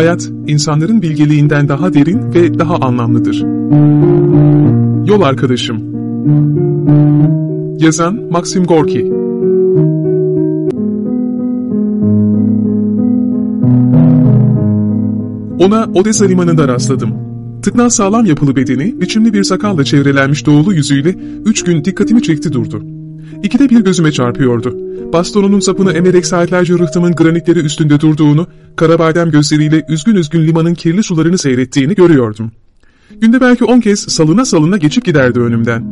Hayat, insanların bilgeliğinden daha derin ve daha anlamlıdır. Yol Arkadaşım Yazan Maxim Gorki Ona Odessa limanında rastladım. Tıknaz sağlam yapılı bedeni, biçimli bir sakalla çevrelenmiş doğulu yüzüyle üç gün dikkatimi çekti durdu. İkide bir gözüme çarpıyordu. Bastonunun sapını emerek saatlerce rıhtımın granitleri üstünde durduğunu, karabadem gözleriyle üzgün üzgün limanın kirli sularını seyrettiğini görüyordum. Günde belki on kez salına salına geçip giderdi önümden.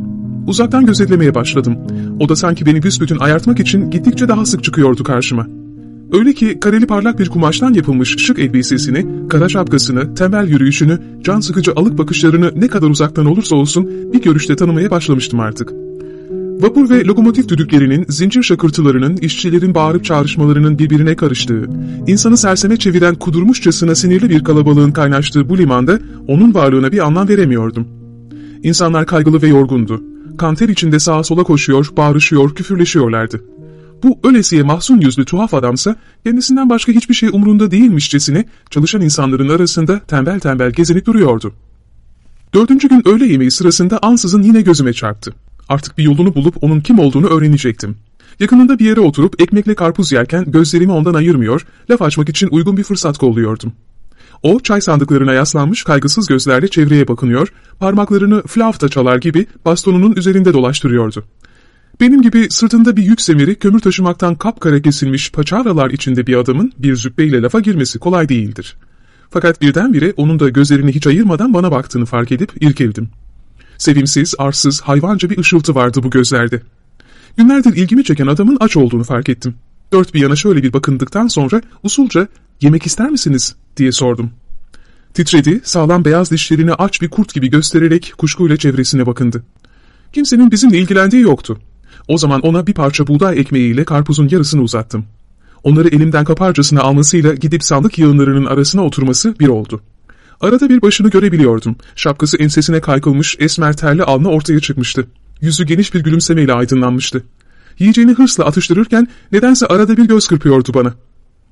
Uzaktan gözetlemeye başladım. O da sanki beni büsbütün ayartmak için gittikçe daha sık çıkıyordu karşıma. Öyle ki kareli parlak bir kumaştan yapılmış şık elbisesini, kara şapkasını, tembel yürüyüşünü, can sıkıcı alık bakışlarını ne kadar uzaktan olursa olsun bir görüşte tanımaya başlamıştım artık. Vapur ve lokomotif düdüklerinin, zincir şakırtılarının, işçilerin bağırıp çağrışmalarının birbirine karıştığı, insanı serseme çeviren kudurmuşçasına sinirli bir kalabalığın kaynaştığı bu limanda onun varlığına bir anlam veremiyordum. İnsanlar kaygılı ve yorgundu. Kanter içinde sağa sola koşuyor, bağırışıyor, küfürleşiyorlardı. Bu ölesiye mahzun yüzlü tuhaf adamsa kendisinden başka hiçbir şey umrunda değilmişçesine çalışan insanların arasında tembel tembel gezinip duruyordu. Dördüncü gün öğle yemeği sırasında ansızın yine gözüme çarptı. Artık bir yolunu bulup onun kim olduğunu öğrenecektim. Yakınında bir yere oturup ekmekle karpuz yerken gözlerimi ondan ayırmıyor, laf açmak için uygun bir fırsat kolluyordum. O çay sandıklarına yaslanmış kaygısız gözlerle çevreye bakınıyor, parmaklarını flafta çalar gibi bastonunun üzerinde dolaştırıyordu. Benim gibi sırtında bir yük semeri kömür taşımaktan kapkara kesilmiş paçavralar içinde bir adamın bir zübbeyle lafa girmesi kolay değildir. Fakat birdenbire onun da gözlerini hiç ayırmadan bana baktığını fark edip irkildim. Sevimsiz, arsız, hayvanca bir ışıltı vardı bu gözlerde. Günlerdir ilgimi çeken adamın aç olduğunu fark ettim. Dört bir yana şöyle bir bakındıktan sonra usulca ''Yemek ister misiniz?'' diye sordum. Titredi, sağlam beyaz dişlerini aç bir kurt gibi göstererek kuşkuyla çevresine bakındı. Kimsenin bizimle ilgilendiği yoktu. O zaman ona bir parça buğday ekmeğiyle karpuzun yarısını uzattım. Onları elimden kaparcasına almasıyla gidip sandık yığınlarının arasına oturması bir oldu. Arada bir başını görebiliyordum. Şapkası ensesine kaykılmış, esmer terli alnı ortaya çıkmıştı. Yüzü geniş bir gülümsemeyle aydınlanmıştı. Yiyeceğini hırsla atıştırırken nedense arada bir göz kırpıyordu bana.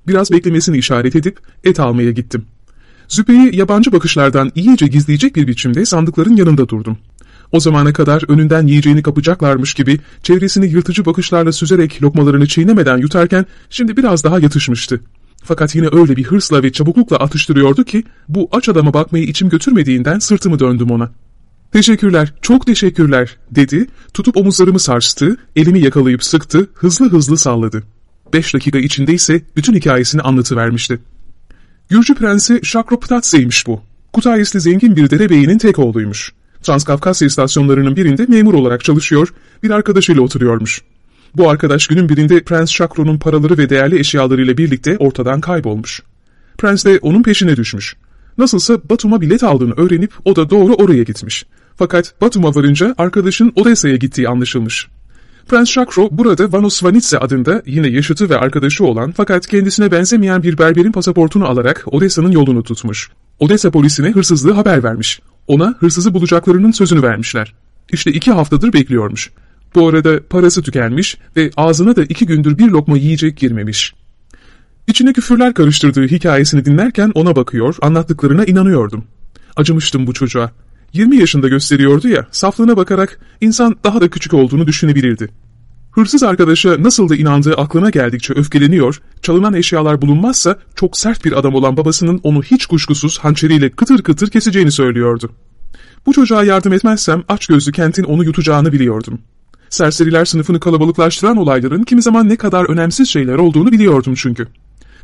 Biraz beklemesini işaret edip et almaya gittim. Züpeyi yabancı bakışlardan iyice gizleyecek bir biçimde sandıkların yanında durdum. O zamana kadar önünden yiyeceğini kapacaklarmış gibi çevresini yırtıcı bakışlarla süzerek lokmalarını çiğnemeden yutarken şimdi biraz daha yatışmıştı. Fakat yine öyle bir hırsla ve çabuklukla atıştırıyordu ki bu aç adama bakmayı içim götürmediğinden sırtımı döndüm ona. Teşekkürler, çok teşekkürler dedi, tutup omuzlarımı sarstı, elimi yakalayıp sıktı, hızlı hızlı salladı. Beş dakika içinde ise bütün hikayesini anlatıvermişti. Gürcü prensi Şakroptatseymiş bu. Kutayisli zengin bir derebeyinin tek oğluymuş. Transkafkasya istasyonlarının birinde memur olarak çalışıyor, bir arkadaşıyla oturuyormuş. Bu arkadaş günün birinde Prens Şakro'nun paraları ve değerli eşyalarıyla birlikte ortadan kaybolmuş. Prens de onun peşine düşmüş. Nasılsa Batum'a bilet aldığını öğrenip o da doğru oraya gitmiş. Fakat Batum'a varınca arkadaşın Odessa'ya gittiği anlaşılmış. Prens Şakro burada Vanos Vanitze adında yine yaşıtı ve arkadaşı olan fakat kendisine benzemeyen bir berberin pasaportunu alarak Odessa'nın yolunu tutmuş. Odessa polisine hırsızlığı haber vermiş. Ona hırsızı bulacaklarının sözünü vermişler. İşte iki haftadır bekliyormuş. Bu arada parası tükenmiş ve ağzına da iki gündür bir lokma yiyecek girmemiş. İçine küfürler karıştırdığı hikayesini dinlerken ona bakıyor, anlattıklarına inanıyordum. Acımıştım bu çocuğa. 20 yaşında gösteriyordu ya, saflığına bakarak insan daha da küçük olduğunu düşünebilirdi. Hırsız arkadaşa nasıl da inandığı aklına geldikçe öfkeleniyor, çalınan eşyalar bulunmazsa çok sert bir adam olan babasının onu hiç kuşkusuz hançeriyle kıtır kıtır keseceğini söylüyordu. Bu çocuğa yardım etmezsem açgözlü kentin onu yutacağını biliyordum. Serseriler sınıfını kalabalıklaştıran olayların kimi zaman ne kadar önemsiz şeyler olduğunu biliyordum çünkü.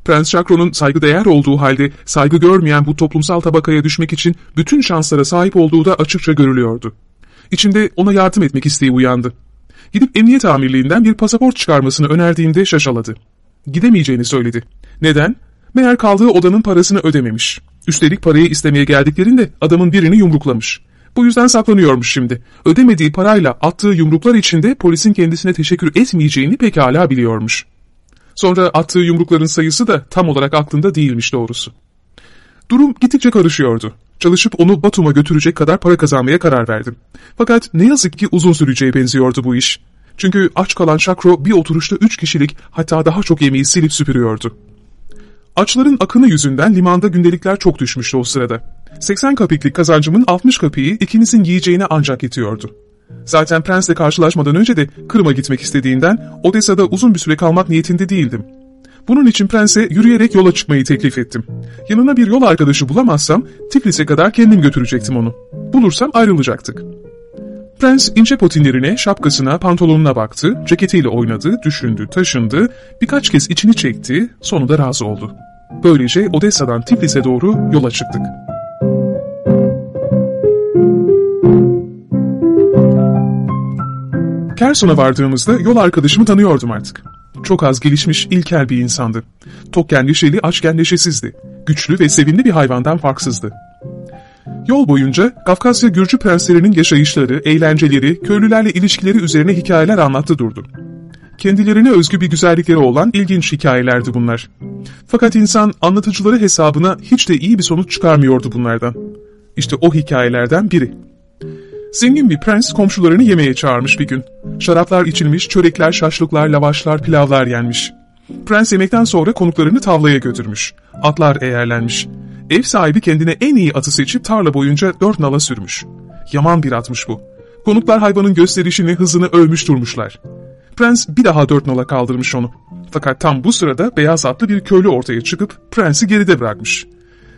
Prens Şakro'nun saygıdeğer olduğu halde saygı görmeyen bu toplumsal tabakaya düşmek için bütün şanslara sahip olduğu da açıkça görülüyordu. İçimde ona yardım etmek isteği uyandı. Gidip emniyet amirliğinden bir pasaport çıkarmasını önerdiğimde şaşaladı. Gidemeyeceğini söyledi. Neden? Meğer kaldığı odanın parasını ödememiş. Üstelik parayı istemeye geldiklerinde adamın birini yumruklamış. Bu yüzden saklanıyormuş şimdi. Ödemediği parayla attığı yumruklar içinde polisin kendisine teşekkür etmeyeceğini pekala biliyormuş. Sonra attığı yumrukların sayısı da tam olarak aklında değilmiş doğrusu. Durum gittikçe karışıyordu. Çalışıp onu Batum'a götürecek kadar para kazanmaya karar verdim. Fakat ne yazık ki uzun süreceğe benziyordu bu iş. Çünkü aç kalan Şakro bir oturuşta üç kişilik hatta daha çok yemeği silip süpürüyordu. Açların akını yüzünden limanda gündelikler çok düşmüştü o sırada. 80 kapiklik kazancımın 60 kapiği ikinizin yiyeceğine ancak yetiyordu. Zaten prensle karşılaşmadan önce de Kırım'a gitmek istediğinden Odessa'da uzun bir süre kalmak niyetinde değildim. Bunun için prense yürüyerek yola çıkmayı teklif ettim. Yanına bir yol arkadaşı bulamazsam Tiflis'e kadar kendim götürecektim onu. Bulursam ayrılacaktık. Prens ince potinlerine, şapkasına, pantolonuna baktı, ceketiyle oynadı, düşündü, taşındı, birkaç kez içini çekti, sonunda razı oldu. Böylece Odessa'dan Tiflis'e doğru yola çıktık. Kerson'a vardığımızda yol arkadaşımı tanıyordum artık. Çok az gelişmiş ilkel bir insandı. Tokken neşeli, açken neşesizdi. Güçlü ve sevimli bir hayvandan farksızdı. Yol boyunca Kafkasya Gürcü prenslerinin yaşayışları, eğlenceleri, köylülerle ilişkileri üzerine hikayeler anlattı durdu. Kendilerine özgü bir güzellikleri olan ilginç hikayelerdi bunlar. Fakat insan anlatıcıları hesabına hiç de iyi bir sonuç çıkarmıyordu bunlardan. İşte o hikayelerden biri. Zengin bir prens komşularını yemeğe çağırmış bir gün. Şaraplar içilmiş, çörekler, şaşlıklar, lavaşlar, pilavlar yenmiş. Prens yemekten sonra konuklarını tavlaya götürmüş. Atlar eğerlenmiş. Ev sahibi kendine en iyi atı seçip tarla boyunca dört nala sürmüş. Yaman bir atmış bu. Konuklar hayvanın gösterişini, hızını övmüş durmuşlar. Prens bir daha dört nala kaldırmış onu. Fakat tam bu sırada beyaz atlı bir köylü ortaya çıkıp prensi geride bırakmış.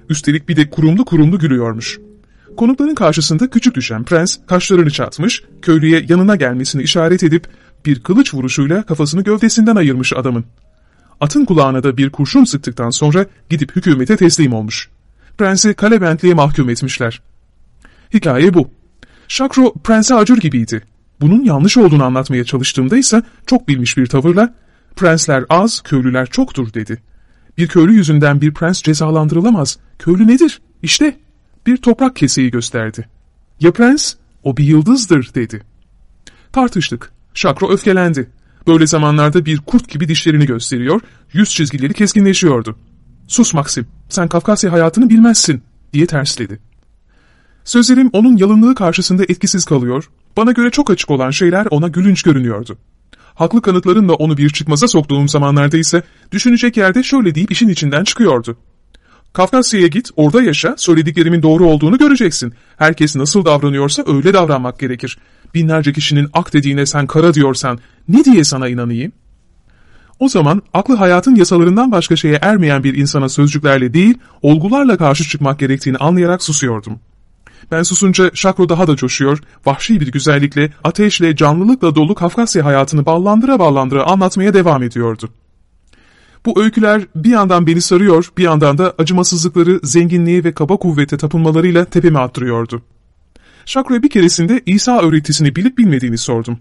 Üstelik bir de kurumlu kurumlu gülüyormuş. Konukların karşısında küçük düşen prens kaşlarını çatmış, köylüye yanına gelmesini işaret edip bir kılıç vuruşuyla kafasını gövdesinden ayırmış adamın. Atın kulağına da bir kurşun sıktıktan sonra gidip hükümete teslim olmuş. Prensi kale bentliğe mahkum etmişler. Hikaye bu. Şakro prense acır gibiydi. Bunun yanlış olduğunu anlatmaya çalıştığımda ise çok bilmiş bir tavırla prensler az, köylüler çoktur dedi. Bir köylü yüzünden bir prens cezalandırılamaz. Köylü nedir? İşte bir toprak keseyi gösterdi. Ya prens? O bir yıldızdır dedi. Tartıştık. Şakro öfkelendi. Böyle zamanlarda bir kurt gibi dişlerini gösteriyor, yüz çizgileri keskinleşiyordu. Sus Maxim, sen Kafkasya hayatını bilmezsin, diye tersledi. Sözlerim onun yalınlığı karşısında etkisiz kalıyor, bana göre çok açık olan şeyler ona gülünç görünüyordu. Haklı kanıtlarınla onu bir çıkmaza soktuğum zamanlarda ise düşünecek yerde şöyle deyip işin içinden çıkıyordu. Kafkasya'ya git, orada yaşa, söylediklerimin doğru olduğunu göreceksin. Herkes nasıl davranıyorsa öyle davranmak gerekir. Binlerce kişinin ak dediğine sen kara diyorsan, ne diye sana inanayım? O zaman aklı hayatın yasalarından başka şeye ermeyen bir insana sözcüklerle değil, olgularla karşı çıkmak gerektiğini anlayarak susuyordum. Ben susunca Şakro daha da coşuyor, vahşi bir güzellikle, ateşle, canlılıkla dolu Kafkasya hayatını ballandıra ballandıra anlatmaya devam ediyordu. Bu öyküler bir yandan beni sarıyor, bir yandan da acımasızlıkları, zenginliği ve kaba kuvvete tapınmalarıyla tepeme attırıyordu. Şakro'ya bir keresinde İsa öğretisini bilip bilmediğini sordum.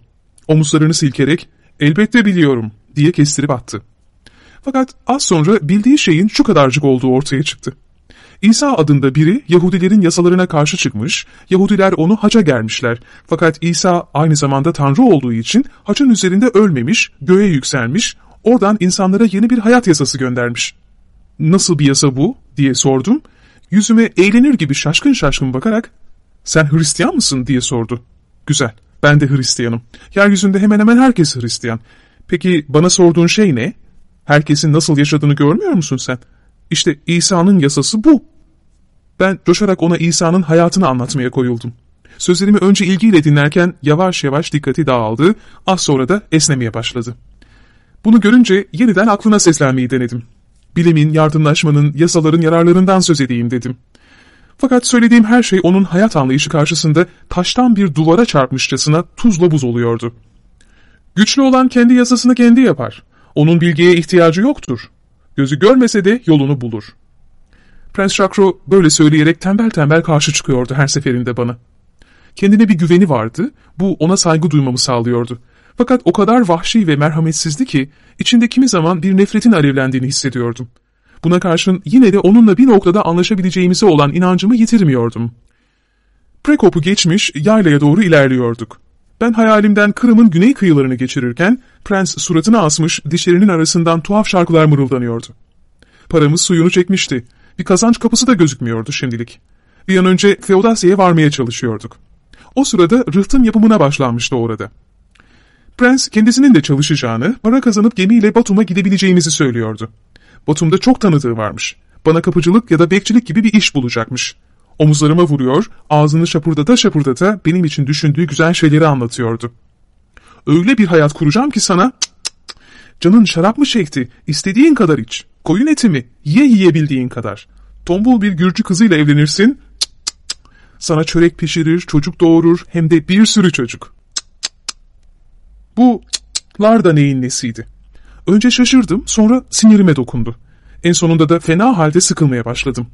Omuzlarını silkerek, elbette biliyorum diye kestirip attı. Fakat az sonra bildiği şeyin şu kadarcık olduğu ortaya çıktı. İsa adında biri Yahudilerin yasalarına karşı çıkmış, Yahudiler onu haca gelmişler. Fakat İsa aynı zamanda Tanrı olduğu için hacın üzerinde ölmemiş, göğe yükselmiş, oradan insanlara yeni bir hayat yasası göndermiş. Nasıl bir yasa bu diye sordum. Yüzüme eğlenir gibi şaşkın şaşkın bakarak sen Hristiyan mısın diye sordu. Güzel, ben de Hristiyanım. Yeryüzünde hemen hemen herkes Hristiyan. Peki bana sorduğun şey ne? Herkesin nasıl yaşadığını görmüyor musun sen? İşte İsa'nın yasası bu. Ben coşarak ona İsa'nın hayatını anlatmaya koyuldum. Sözlerimi önce ilgiyle dinlerken yavaş yavaş dikkati dağıldı, az sonra da esnemeye başladı. Bunu görünce yeniden aklına seslenmeyi denedim. Bilimin, yardımlaşmanın, yasaların yararlarından söz edeyim dedim. Fakat söylediğim her şey onun hayat anlayışı karşısında taştan bir duvara çarpmışçasına tuzla buz oluyordu. Güçlü olan kendi yasasını kendi yapar. Onun bilgiye ihtiyacı yoktur. Gözü görmese de yolunu bulur. Prens Şakro böyle söyleyerek tembel tembel karşı çıkıyordu her seferinde bana. Kendine bir güveni vardı, bu ona saygı duymamı sağlıyordu. Fakat o kadar vahşi ve merhametsizdi ki içinde kimi zaman bir nefretin alevlendiğini hissediyordum. Buna karşın yine de onunla bir noktada anlaşabileceğimize olan inancımı yitirmiyordum. Prekop'u geçmiş yaylaya doğru ilerliyorduk. Ben hayalimden Kırım'ın güney kıyılarını geçirirken prens suratını asmış dişlerinin arasından tuhaf şarkılar mırıldanıyordu. Paramız suyunu çekmişti. Bir kazanç kapısı da gözükmüyordu şimdilik. Bir an önce Feodasya'ya varmaya çalışıyorduk. O sırada rıhtım yapımına başlanmıştı orada. Prens kendisinin de çalışacağını, para kazanıp gemiyle Batum'a gidebileceğimizi söylüyordu. Batum'da çok tanıdığı varmış. Bana kapıcılık ya da bekçilik gibi bir iş bulacakmış. Omuzlarıma vuruyor, ağzını şapurdata şapurdata benim için düşündüğü güzel şeyleri anlatıyordu. Öyle bir hayat kuracağım ki sana... Cık cık. Canın şarap mı çekti? İstediğin kadar iç. Koyun eti mi? Ye yiyebildiğin kadar. Tombul bir Gürcü kızıyla evlenirsin. Cık. Sana çörek pişirir, çocuk doğurur, hem de bir sürü çocuk. Bu cıklar da neyin nesiydi? Önce şaşırdım, sonra sinirime dokundu. En sonunda da fena halde sıkılmaya başladım.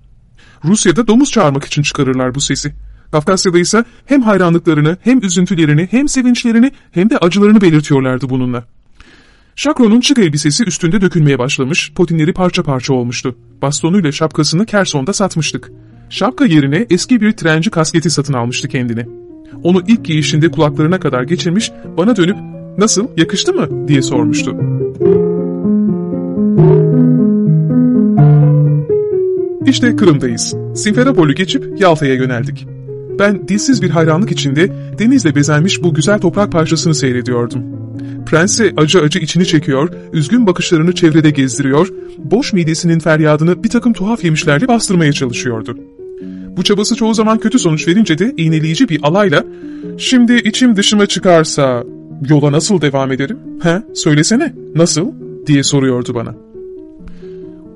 Rusya'da domuz çağırmak için çıkarırlar bu sesi. Kafkasya'da ise hem hayranlıklarını, hem üzüntülerini, hem sevinçlerini, hem de acılarını belirtiyorlardı bununla. Şakro'nun çık elbisesi üstünde dökülmeye başlamış, potinleri parça parça olmuştu. Bastonuyla şapkasını Kerson'da satmıştık. Şapka yerine eski bir trenci kasketi satın almıştı kendine. Onu ilk giyişinde kulaklarına kadar geçirmiş, bana dönüp ''Nasıl, yakıştı mı?'' diye sormuştu. İşte Kırım'dayız. Simferopol'ü geçip Yalta'ya yöneldik. Ben dilsiz bir hayranlık içinde denizle bezenmiş bu güzel toprak parçasını seyrediyordum. Prense acı acı içini çekiyor, üzgün bakışlarını çevrede gezdiriyor, boş midesinin feryadını bir takım tuhaf yemişlerle bastırmaya çalışıyordu. Bu çabası çoğu zaman kötü sonuç verince de iğneleyici bir alayla ''Şimdi içim dışıma çıkarsa yola nasıl devam ederim? He, söylesene, nasıl?'' diye soruyordu bana.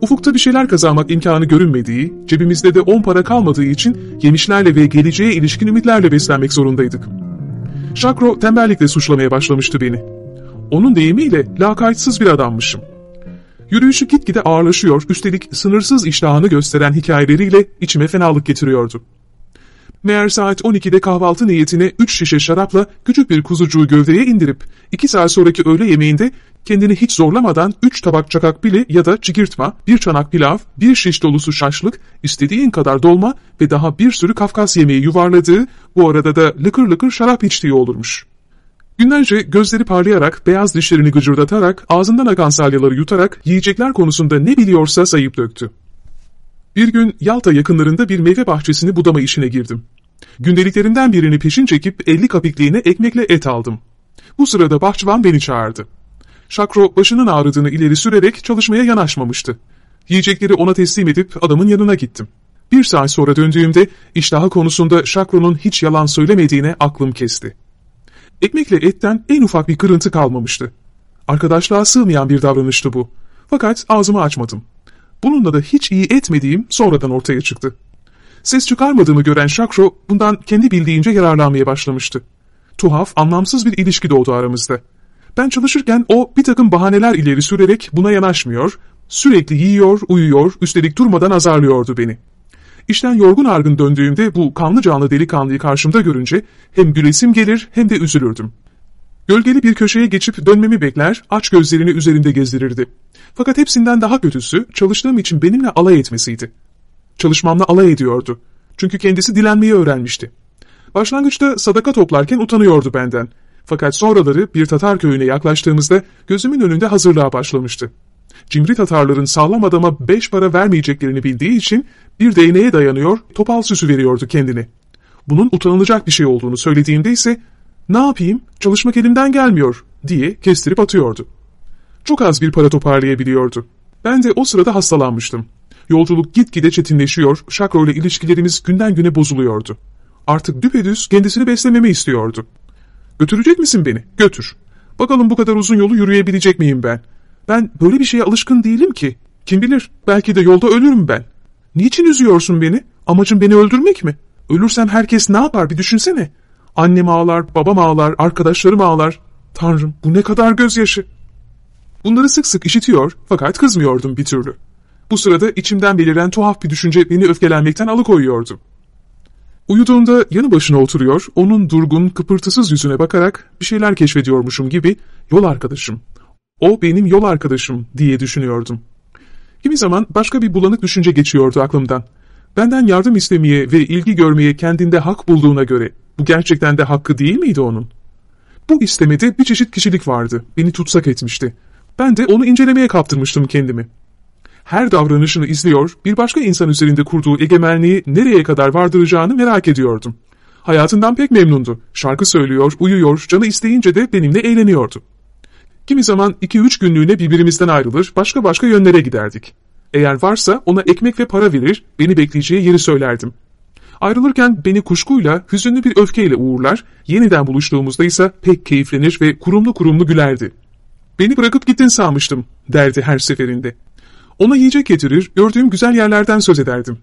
Ufukta bir şeyler kazanmak imkanı görünmediği, cebimizde de on para kalmadığı için yemişlerle ve geleceğe ilişkin ümitlerle beslenmek zorundaydık. Şakro tembellikle suçlamaya başlamıştı beni. Onun deyimiyle lakaytsız bir adammışım. Yürüyüşü gitgide ağırlaşıyor, üstelik sınırsız iştahını gösteren hikayeleriyle içime fenalık getiriyordu. Meğer saat 12'de kahvaltı niyetine 3 şişe şarapla küçük bir kuzucuğu gövdeye indirip 2 saat sonraki öğle yemeğinde kendini hiç zorlamadan 3 tabak çakak bili ya da çigirtma, bir çanak pilav, bir şiş dolusu şaşlık, istediğin kadar dolma ve daha bir sürü Kafkas yemeği yuvarladığı, bu arada da lıkır lıkır şarap içtiği olurmuş. Günlerce gözleri parlayarak, beyaz dişlerini gıcırdatarak, ağzından akan salyaları yutarak yiyecekler konusunda ne biliyorsa sayıp döktü. Bir gün Yalta yakınlarında bir meyve bahçesini budama işine girdim. Gündeliklerinden birini peşin çekip 50 kapikliğine ekmekle et aldım. Bu sırada bahçıvan beni çağırdı. Şakro başının ağrıdığını ileri sürerek çalışmaya yanaşmamıştı. Yiyecekleri ona teslim edip adamın yanına gittim. Bir saat sonra döndüğümde iştahı konusunda Şakro'nun hiç yalan söylemediğine aklım kesti. Ekmekle etten en ufak bir kırıntı kalmamıştı. Arkadaşlığa sığmayan bir davranıştı bu. Fakat ağzımı açmadım. Bununla da hiç iyi etmediğim sonradan ortaya çıktı. Ses çıkarmadığımı gören Şakro bundan kendi bildiğince yararlanmaya başlamıştı. Tuhaf, anlamsız bir ilişki doğdu aramızda. Ben çalışırken o bir takım bahaneler ileri sürerek buna yanaşmıyor, sürekli yiyor, uyuyor, üstelik durmadan azarlıyordu beni. İşten yorgun argın döndüğümde bu kanlı canlı delikanlıyı karşımda görünce hem gülesim gelir hem de üzülürdüm. Gölgeli bir köşeye geçip dönmemi bekler, aç gözlerini üzerinde gezdirirdi. Fakat hepsinden daha kötüsü çalıştığım için benimle alay etmesiydi. Çalışmamla alay ediyordu. Çünkü kendisi dilenmeyi öğrenmişti. Başlangıçta sadaka toplarken utanıyordu benden. Fakat sonraları bir Tatar köyüne yaklaştığımızda gözümün önünde hazırlığa başlamıştı. Cimri Tatarların sağlam adama beş para vermeyeceklerini bildiği için bir değneğe dayanıyor, topal süsü veriyordu kendini. Bunun utanılacak bir şey olduğunu söylediğimde ise ne yapayım çalışmak elimden gelmiyor diye kestirip atıyordu. Çok az bir para toparlayabiliyordu. Ben de o sırada hastalanmıştım. Yolculuk gitgide çetinleşiyor, Şakro ile ilişkilerimiz günden güne bozuluyordu. Artık düpedüz kendisini beslememi istiyordu. Götürecek misin beni? Götür. Bakalım bu kadar uzun yolu yürüyebilecek miyim ben? Ben böyle bir şeye alışkın değilim ki. Kim bilir belki de yolda ölürüm ben. Niçin üzüyorsun beni? Amacın beni öldürmek mi? Ölürsem herkes ne yapar bir düşünsene. Annem ağlar, babam ağlar, arkadaşlarım ağlar. Tanrım bu ne kadar gözyaşı. Bunları sık sık işitiyor fakat kızmıyordum bir türlü. Bu sırada içimden beliren tuhaf bir düşünce beni öfkelenmekten alıkoyuyordu. Uyuduğumda yanı başına oturuyor, onun durgun, kıpırtısız yüzüne bakarak bir şeyler keşfediyormuşum gibi yol arkadaşım. O benim yol arkadaşım diye düşünüyordum. Kimi zaman başka bir bulanık düşünce geçiyordu aklımdan. Benden yardım istemeye ve ilgi görmeye kendinde hak bulduğuna göre bu gerçekten de hakkı değil miydi onun? Bu istemede bir çeşit kişilik vardı, beni tutsak etmişti. Ben de onu incelemeye kaptırmıştım kendimi. Her davranışını izliyor, bir başka insan üzerinde kurduğu egemenliği nereye kadar vardıracağını merak ediyordum. Hayatından pek memnundu. Şarkı söylüyor, uyuyor, canı isteyince de benimle eğleniyordu. Kimi zaman iki üç günlüğüne birbirimizden ayrılır, başka başka yönlere giderdik. Eğer varsa ona ekmek ve para verir, beni bekleyeceği yeri söylerdim. Ayrılırken beni kuşkuyla, hüzünlü bir öfkeyle uğurlar, yeniden buluştuğumuzda ise pek keyiflenir ve kurumlu kurumlu gülerdi. Beni bırakıp gittin sanmıştım, derdi her seferinde. Ona yiyecek getirir, gördüğüm güzel yerlerden söz ederdim.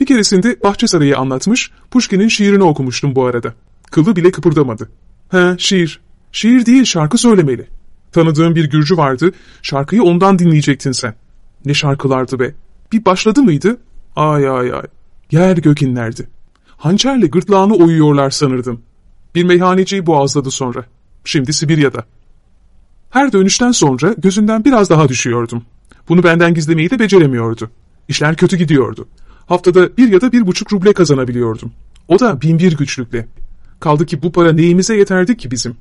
Bir keresinde Bahçesaray'ı anlatmış, Pushkin'in şiirini okumuştum bu arada. Kılı bile kıpırdamadı. He, şiir. Şiir değil, şarkı söylemeli. Tanıdığım bir Gürcü vardı, şarkıyı ondan dinleyecektin sen. Ne şarkılardı be. Bir başladı mıydı? Ay ay ay. Yer gök inlerdi. Hançerle gırtlağını oyuyorlar sanırdım. Bir meyhaneciyi boğazladı sonra. Şimdi Sibirya'da. Her dönüşten sonra gözünden biraz daha düşüyordum. Bunu benden gizlemeyi de beceremiyordu. İşler kötü gidiyordu. Haftada bir ya da bir buçuk ruble kazanabiliyordum. O da bin bir güçlükle. Kaldı ki bu para neyimize yeterdi ki bizim.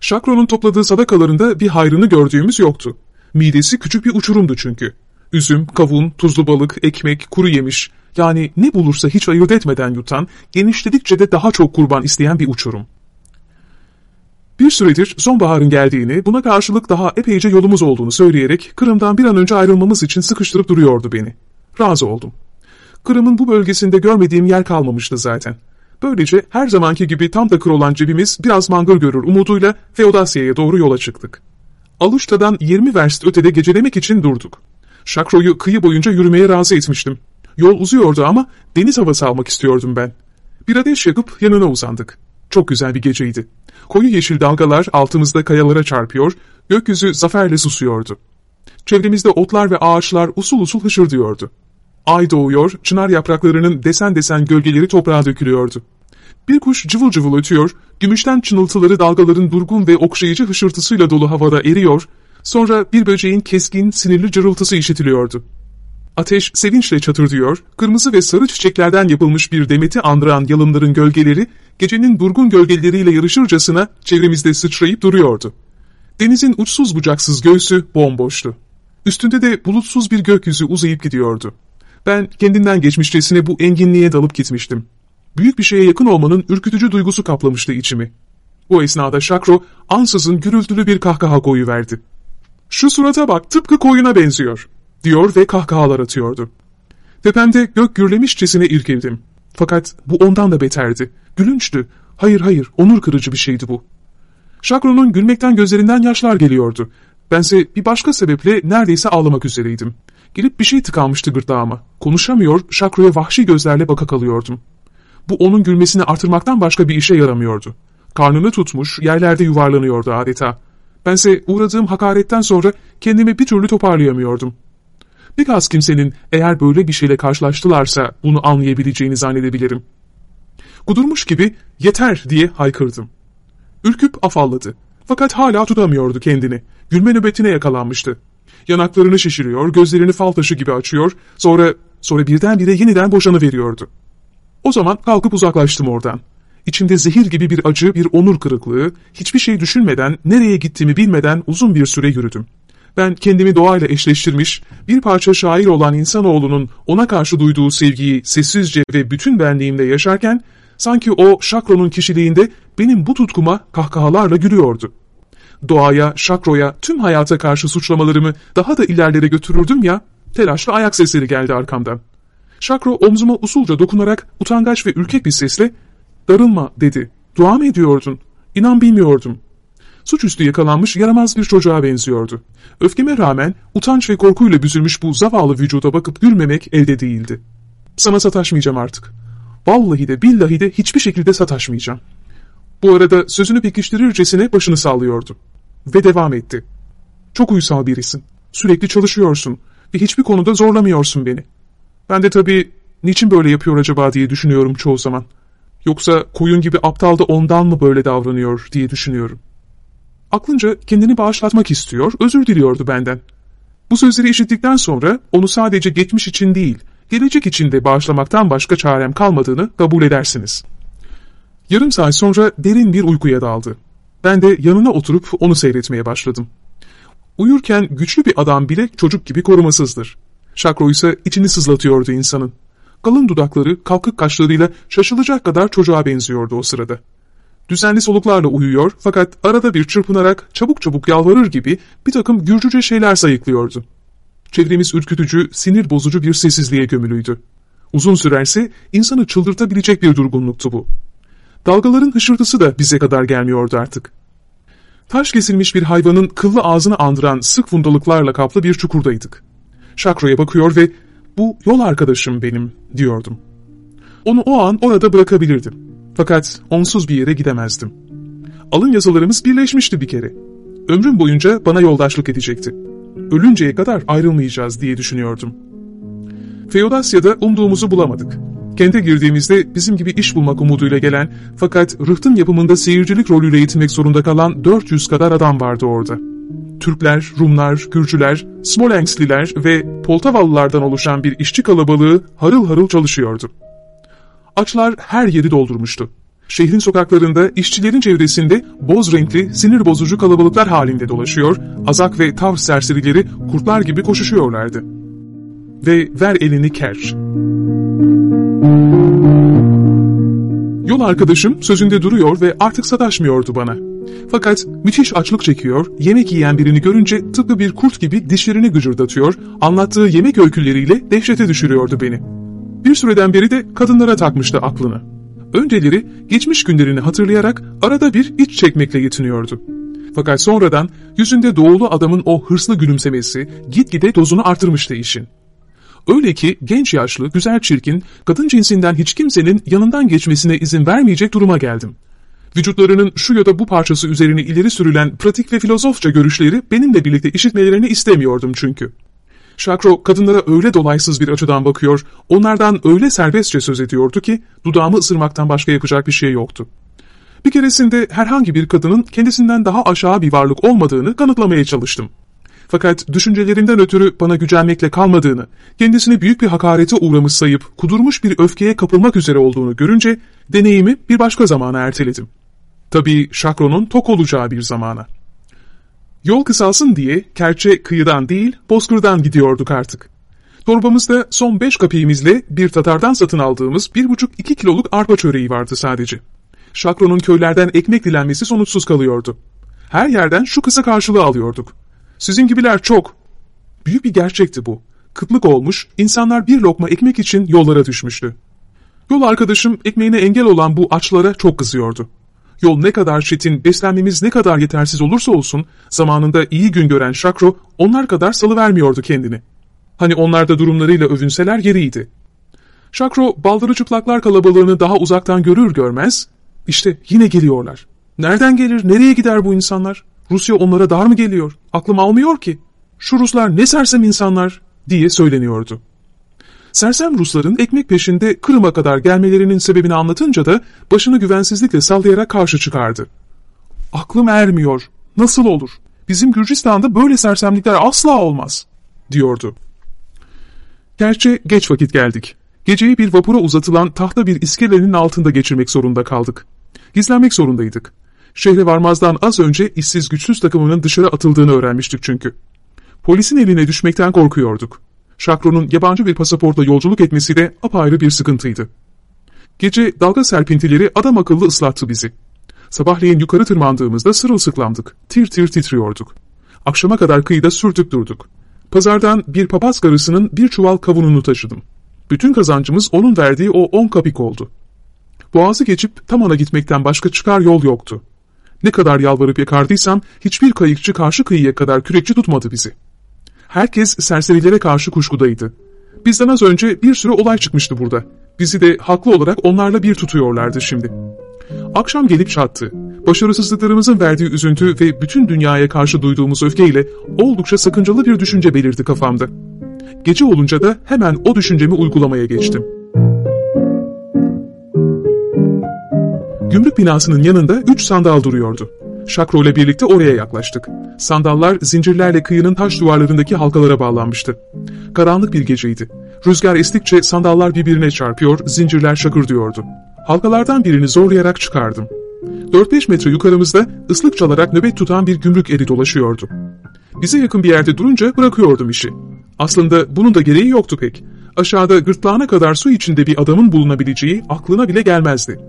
Şakro'nun topladığı sadakalarında bir hayrını gördüğümüz yoktu. Midesi küçük bir uçurumdu çünkü. Üzüm, kavun, tuzlu balık, ekmek, kuru yemiş, yani ne bulursa hiç ayırt etmeden yutan, genişledikçe de daha çok kurban isteyen bir uçurum. Bir süredir sonbaharın geldiğini, buna karşılık daha epeyce yolumuz olduğunu söyleyerek Kırım'dan bir an önce ayrılmamız için sıkıştırıp duruyordu beni. Razı oldum. Kırım'ın bu bölgesinde görmediğim yer kalmamıştı zaten. Böylece her zamanki gibi tam takır olan cebimiz biraz mangır görür umuduyla Feodasya'ya doğru yola çıktık. Aluşta'dan 20 verst ötede gecelemek için durduk. Şakro'yu kıyı boyunca yürümeye razı etmiştim. Yol uzuyordu ama deniz havası almak istiyordum ben. Bir ateş yakıp yanına uzandık. Çok güzel bir geceydi. Koyu yeşil dalgalar altımızda kayalara çarpıyor, gökyüzü zaferle susuyordu. Çevremizde otlar ve ağaçlar usul usul hışırdıyordu. Ay doğuyor, çınar yapraklarının desen desen gölgeleri toprağa dökülüyordu. Bir kuş cıvıl cıvıl ötüyor, gümüşten çınıltıları dalgaların durgun ve okşayıcı hışırtısıyla dolu havada eriyor, sonra bir böceğin keskin, sinirli cırıltısı işitiliyordu. Ateş sevinçle çatırdıyor, kırmızı ve sarı çiçeklerden yapılmış bir demeti andıran yalınların gölgeleri, gecenin durgun gölgeleriyle yarışırcasına çevremizde sıçrayıp duruyordu. Denizin uçsuz bucaksız göğsü bomboştu. Üstünde de bulutsuz bir gökyüzü uzayıp gidiyordu. Ben kendinden geçmişçesine bu enginliğe dalıp gitmiştim. Büyük bir şeye yakın olmanın ürkütücü duygusu kaplamıştı içimi. O esnada Şakro ansızın gürültülü bir kahkaha koyuverdi. ''Şu surata bak tıpkı koyuna benziyor.'' Diyor ve kahkahalar atıyordu. Tepemde gök gürlemişçesine irkildim. Fakat bu ondan da beterdi. Gülünçtü. Hayır hayır onur kırıcı bir şeydi bu. Şakro'nun gülmekten gözlerinden yaşlar geliyordu. Bense bir başka sebeple neredeyse ağlamak üzereydim. Gelip bir şey tıkanmıştı gırtlağıma. Konuşamıyor, Şakro'ya vahşi gözlerle baka kalıyordum. Bu onun gülmesini artırmaktan başka bir işe yaramıyordu. Karnını tutmuş, yerlerde yuvarlanıyordu adeta. Bense uğradığım hakaretten sonra kendimi bir türlü toparlayamıyordum. Birkaç kimsenin eğer böyle bir şeyle karşılaştılarsa bunu anlayabileceğini zannedebilirim. Kudurmuş gibi yeter diye haykırdım. Ürküp afalladı. Fakat hala tutamıyordu kendini. Gülme nöbetine yakalanmıştı. Yanaklarını şişiriyor, gözlerini fal taşı gibi açıyor, sonra sonra birdenbire yeniden boşanıveriyordu. O zaman kalkıp uzaklaştım oradan. İçimde zehir gibi bir acı, bir onur kırıklığı, hiçbir şey düşünmeden, nereye gittiğimi bilmeden uzun bir süre yürüdüm. Ben kendimi doğayla eşleştirmiş, bir parça şair olan insanoğlunun ona karşı duyduğu sevgiyi sessizce ve bütün benliğimle yaşarken, sanki o şakronun kişiliğinde benim bu tutkuma kahkahalarla gülüyordu. Doğaya, şakroya, tüm hayata karşı suçlamalarımı daha da ilerlere götürürdüm ya, telaşlı ayak sesleri geldi arkamdan. Şakro omzuma usulca dokunarak utangaç ve ürkek bir sesle, ''Darılma'' dedi. ''Dua mı ediyordun? İnan bilmiyordum.'' Suçüstü yakalanmış yaramaz bir çocuğa benziyordu. Öfkeme rağmen utanç ve korkuyla büzülmüş bu zavallı vücuda bakıp gülmemek elde değildi. Sana sataşmayacağım artık. Vallahi de billahi de hiçbir şekilde sataşmayacağım. Bu arada sözünü pekiştirircesine başını sallıyordu. Ve devam etti. Çok uysal birisin. Sürekli çalışıyorsun ve hiçbir konuda zorlamıyorsun beni. Ben de tabii niçin böyle yapıyor acaba diye düşünüyorum çoğu zaman. Yoksa koyun gibi aptal da ondan mı böyle davranıyor diye düşünüyorum. Aklınca kendini bağışlatmak istiyor, özür diliyordu benden. Bu sözleri işittikten sonra onu sadece geçmiş için değil, gelecek için de bağışlamaktan başka çarem kalmadığını kabul edersiniz. Yarım saat sonra derin bir uykuya daldı. Ben de yanına oturup onu seyretmeye başladım. Uyurken güçlü bir adam bile çocuk gibi korumasızdır. Şakro ise içini sızlatıyordu insanın. Kalın dudakları, kalkık kaşlarıyla şaşılacak kadar çocuğa benziyordu o sırada. Düzenli soluklarla uyuyor fakat arada bir çırpınarak çabuk çabuk yalvarır gibi bir takım Gürcüce şeyler sayıklıyordu. Çevremiz ürkütücü, sinir bozucu bir sessizliğe gömülüydü. Uzun sürerse insanı çıldırtabilecek bir durgunluktu bu. Dalgaların hışırtısı da bize kadar gelmiyordu artık. Taş kesilmiş bir hayvanın kıllı ağzını andıran sık fundalıklarla kaplı bir çukurdaydık. Şakro'ya bakıyor ve bu yol arkadaşım benim diyordum. Onu o an orada bırakabilirdim. Fakat onsuz bir yere gidemezdim. Alın yazılarımız birleşmişti bir kere. Ömrüm boyunca bana yoldaşlık edecekti. Ölünceye kadar ayrılmayacağız diye düşünüyordum. Feodasya'da umduğumuzu bulamadık. Kente girdiğimizde bizim gibi iş bulmak umuduyla gelen fakat rıhtım yapımında seyircilik rolüyle yetinmek zorunda kalan 400 kadar adam vardı orada. Türkler, Rumlar, Gürcüler, Smolensliler ve Poltavalılardan oluşan bir işçi kalabalığı harıl harıl çalışıyordu. Açlar her yeri doldurmuştu. Şehrin sokaklarında işçilerin çevresinde boz renkli, sinir bozucu kalabalıklar halinde dolaşıyor, azak ve tav serserileri kurtlar gibi koşuşuyorlardı. Ve ver elini ker. Yol arkadaşım sözünde duruyor ve artık sataşmıyordu bana. Fakat müthiş açlık çekiyor, yemek yiyen birini görünce tıpkı bir kurt gibi dişlerini gıcırdatıyor, anlattığı yemek öyküleriyle dehşete düşürüyordu beni. Bir süreden beri de kadınlara takmıştı aklını. Önceleri geçmiş günlerini hatırlayarak arada bir iç çekmekle yetiniyordu. Fakat sonradan yüzünde doğulu adamın o hırslı gülümsemesi gitgide dozunu artırmıştı işin. Öyle ki genç yaşlı, güzel çirkin, kadın cinsinden hiç kimsenin yanından geçmesine izin vermeyecek duruma geldim. Vücutlarının şu ya da bu parçası üzerine ileri sürülen pratik ve filozofça görüşleri benimle birlikte işitmelerini istemiyordum çünkü. Şakro kadınlara öyle dolaysız bir açıdan bakıyor, onlardan öyle serbestçe söz ediyordu ki dudağımı ısırmaktan başka yapacak bir şey yoktu. Bir keresinde herhangi bir kadının kendisinden daha aşağı bir varlık olmadığını kanıtlamaya çalıştım. Fakat düşüncelerimden ötürü bana gücenmekle kalmadığını, kendisine büyük bir hakarete uğramış sayıp kudurmuş bir öfkeye kapılmak üzere olduğunu görünce deneyimi bir başka zamana erteledim. Tabii Şakro'nun tok olacağı bir zamana. Yol kısalsın diye kerçe kıyıdan değil bozkırdan gidiyorduk artık. Torbamızda son beş kapiyimizle bir Tatar'dan satın aldığımız bir buçuk iki kiloluk arpa çöreği vardı sadece. Şakro'nun köylerden ekmek dilenmesi sonuçsuz kalıyordu. Her yerden şu kısa karşılığı alıyorduk. Sizin gibiler çok. Büyük bir gerçekti bu. Kıtlık olmuş, insanlar bir lokma ekmek için yollara düşmüştü. Yol arkadaşım ekmeğine engel olan bu açlara çok kızıyordu. Yol ne kadar çetin, beslenmemiz ne kadar yetersiz olursa olsun, zamanında iyi gün gören Şakro onlar kadar salıvermiyordu kendini. Hani onlar da durumlarıyla övünseler geriydi. Şakro baldırı çıplaklar kalabalığını daha uzaktan görür görmez, işte yine geliyorlar. Nereden gelir, nereye gider bu insanlar? Rusya onlara dar mı geliyor? Aklım almıyor ki. Şu Ruslar ne sersem insanlar diye söyleniyordu. Sersem Rusların ekmek peşinde Kırım'a kadar gelmelerinin sebebini anlatınca da başını güvensizlikle sallayarak karşı çıkardı. Aklım ermiyor. Nasıl olur? Bizim Gürcistan'da böyle sersemlikler asla olmaz, diyordu. Gerçi geç vakit geldik. Geceyi bir vapura uzatılan tahta bir iskelenin altında geçirmek zorunda kaldık. Gizlenmek zorundaydık. Şehre varmazdan az önce işsiz güçsüz takımının dışarı atıldığını öğrenmiştik çünkü. Polisin eline düşmekten korkuyorduk. Şakro'nun yabancı bir pasaportla yolculuk etmesi de apayrı bir sıkıntıydı. Gece dalga serpintileri adam akıllı ıslattı bizi. Sabahleyin yukarı tırmandığımızda sırılsıklamdık. Tir tir titriyorduk. Akşama kadar kıyıda sürtük durduk. Pazardan bir papaz karısının bir çuval kavununu taşıdım. Bütün kazancımız onun verdiği o on kapik oldu. Boğazı geçip Taman'a gitmekten başka çıkar yol yoktu. Ne kadar yalvarıp yakardıysam hiçbir kayıkçı karşı kıyıya kadar kürekçi tutmadı bizi. Herkes serserilere karşı kuşkudaydı. Bizden az önce bir sürü olay çıkmıştı burada. Bizi de haklı olarak onlarla bir tutuyorlardı şimdi. Akşam gelip çattı. Başarısızlıklarımızın verdiği üzüntü ve bütün dünyaya karşı duyduğumuz öfkeyle oldukça sakıncalı bir düşünce belirdi kafamda. Gece olunca da hemen o düşüncemi uygulamaya geçtim. Gümrük binasının yanında üç sandal duruyordu. Şakro ile birlikte oraya yaklaştık. Sandallar zincirlerle kıyının taş duvarlarındaki halkalara bağlanmıştı. Karanlık bir geceydi. Rüzgar estikçe sandallar birbirine çarpıyor, zincirler şakır diyordu. Halkalardan birini zorlayarak çıkardım. 4-5 metre yukarımızda ıslık çalarak nöbet tutan bir gümrük eri dolaşıyordu. Bize yakın bir yerde durunca bırakıyordum işi. Aslında bunun da gereği yoktu pek. Aşağıda gırtlağına kadar su içinde bir adamın bulunabileceği aklına bile gelmezdi.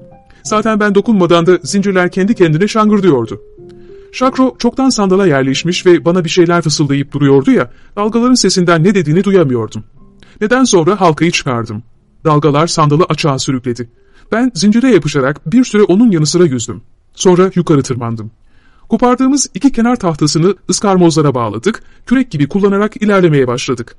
Zaten ben dokunmadan da zincirler kendi kendine şangırdıyordu. Şakro çoktan sandala yerleşmiş ve bana bir şeyler fısıldayıp duruyordu ya, dalgaların sesinden ne dediğini duyamıyordum. Neden sonra halkayı çıkardım. Dalgalar sandalı açığa sürükledi. Ben zincire yapışarak bir süre onun yanı sıra yüzdüm. Sonra yukarı tırmandım. Kopardığımız iki kenar tahtasını ıskarmozlara bağladık, kürek gibi kullanarak ilerlemeye başladık.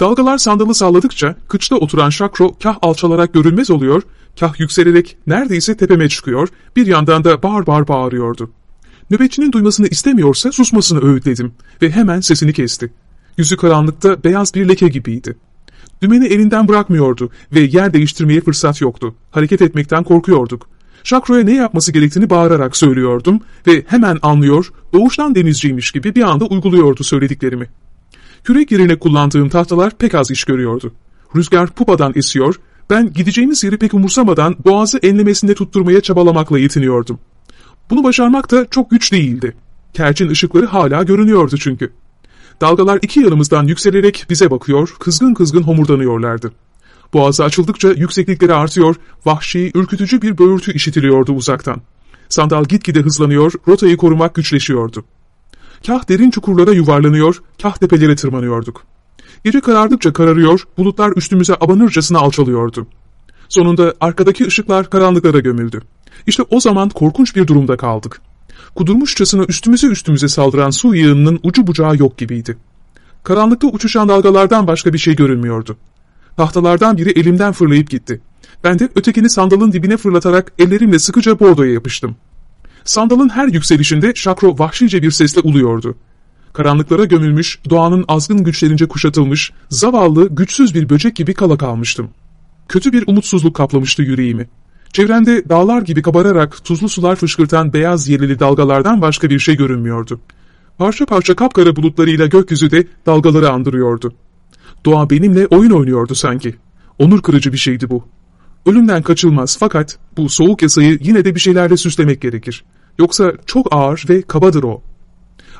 Dalgalar sandalı salladıkça kıçta oturan şakro kah alçalarak görünmez oluyor, kah yükselerek neredeyse tepeme çıkıyor, bir yandan da bağır bağır bağırıyordu. Nöbetçinin duymasını istemiyorsa susmasını öğütledim ve hemen sesini kesti. Yüzü karanlıkta beyaz bir leke gibiydi. Dümeni elinden bırakmıyordu ve yer değiştirmeye fırsat yoktu. Hareket etmekten korkuyorduk. Şakro'ya ne yapması gerektiğini bağırarak söylüyordum ve hemen anlıyor, doğuştan denizciymiş gibi bir anda uyguluyordu söylediklerimi. Kürek yerine kullandığım tahtalar pek az iş görüyordu. Rüzgar pupadan esiyor, ben gideceğimiz yeri pek umursamadan boğazı enlemesinde tutturmaya çabalamakla yetiniyordum. Bunu başarmak da çok güç değildi. Kerçin ışıkları hala görünüyordu çünkü. Dalgalar iki yanımızdan yükselerek bize bakıyor, kızgın kızgın homurdanıyorlardı. Boğazı açıldıkça yükseklikleri artıyor, vahşi, ürkütücü bir böğürtü işitiliyordu uzaktan. Sandal gitgide hızlanıyor, rotayı korumak güçleşiyordu. Kah derin çukurlara yuvarlanıyor, kah tepelere tırmanıyorduk. Gece karardıkça kararıyor, bulutlar üstümüze abanırcasına alçalıyordu. Sonunda arkadaki ışıklar karanlıklara gömüldü. İşte o zaman korkunç bir durumda kaldık. Kudurmuşçasına üstümüze üstümüze saldıran su yığınının ucu bucağı yok gibiydi. Karanlıkta uçuşan dalgalardan başka bir şey görünmüyordu. Tahtalardan biri elimden fırlayıp gitti. Ben de ötekini sandalın dibine fırlatarak ellerimle sıkıca bordoya yapıştım. Sandalın her yükselişinde şakro vahşice bir sesle uluyordu. Karanlıklara gömülmüş, doğanın azgın güçlerince kuşatılmış, zavallı, güçsüz bir böcek gibi kala kalmıştım. Kötü bir umutsuzluk kaplamıştı yüreğimi. Çevremde dağlar gibi kabararak tuzlu sular fışkırtan beyaz yerlili dalgalardan başka bir şey görünmüyordu. Parça parça kapkara bulutlarıyla gökyüzü de dalgaları andırıyordu. Doğa benimle oyun oynuyordu sanki. Onur kırıcı bir şeydi bu. Ölümden kaçılmaz fakat bu soğuk yasayı yine de bir şeylerle süslemek gerekir. Yoksa çok ağır ve kabadır o.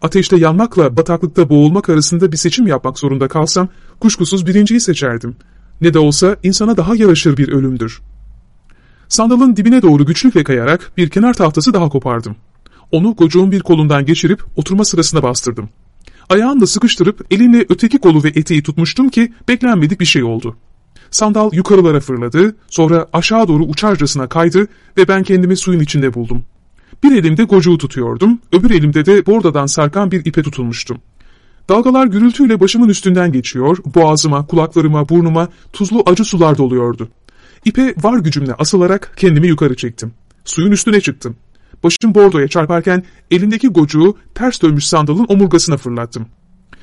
Ateşte yanmakla bataklıkta boğulmak arasında bir seçim yapmak zorunda kalsam kuşkusuz birinciyi seçerdim. Ne de olsa insana daha yaraşır bir ölümdür. Sandalın dibine doğru güçlükle kayarak bir kenar tahtası daha kopardım. Onu gocuğun bir kolundan geçirip oturma sırasına bastırdım. Ayağımla sıkıştırıp elimle öteki kolu ve eteği tutmuştum ki beklenmedik bir şey oldu. Sandal yukarılara fırladı, sonra aşağı doğru uçarcasına kaydı ve ben kendimi suyun içinde buldum. Bir elimde gocuğu tutuyordum, öbür elimde de bordadan sarkan bir ipe tutulmuştum. Dalgalar gürültüyle başımın üstünden geçiyor, boğazıma, kulaklarıma, burnuma tuzlu acı sular doluyordu. İpe var gücümle asılarak kendimi yukarı çektim. Suyun üstüne çıktım. Başım bordoya çarparken elimdeki gocuğu ters dönmüş sandalın omurgasına fırlattım.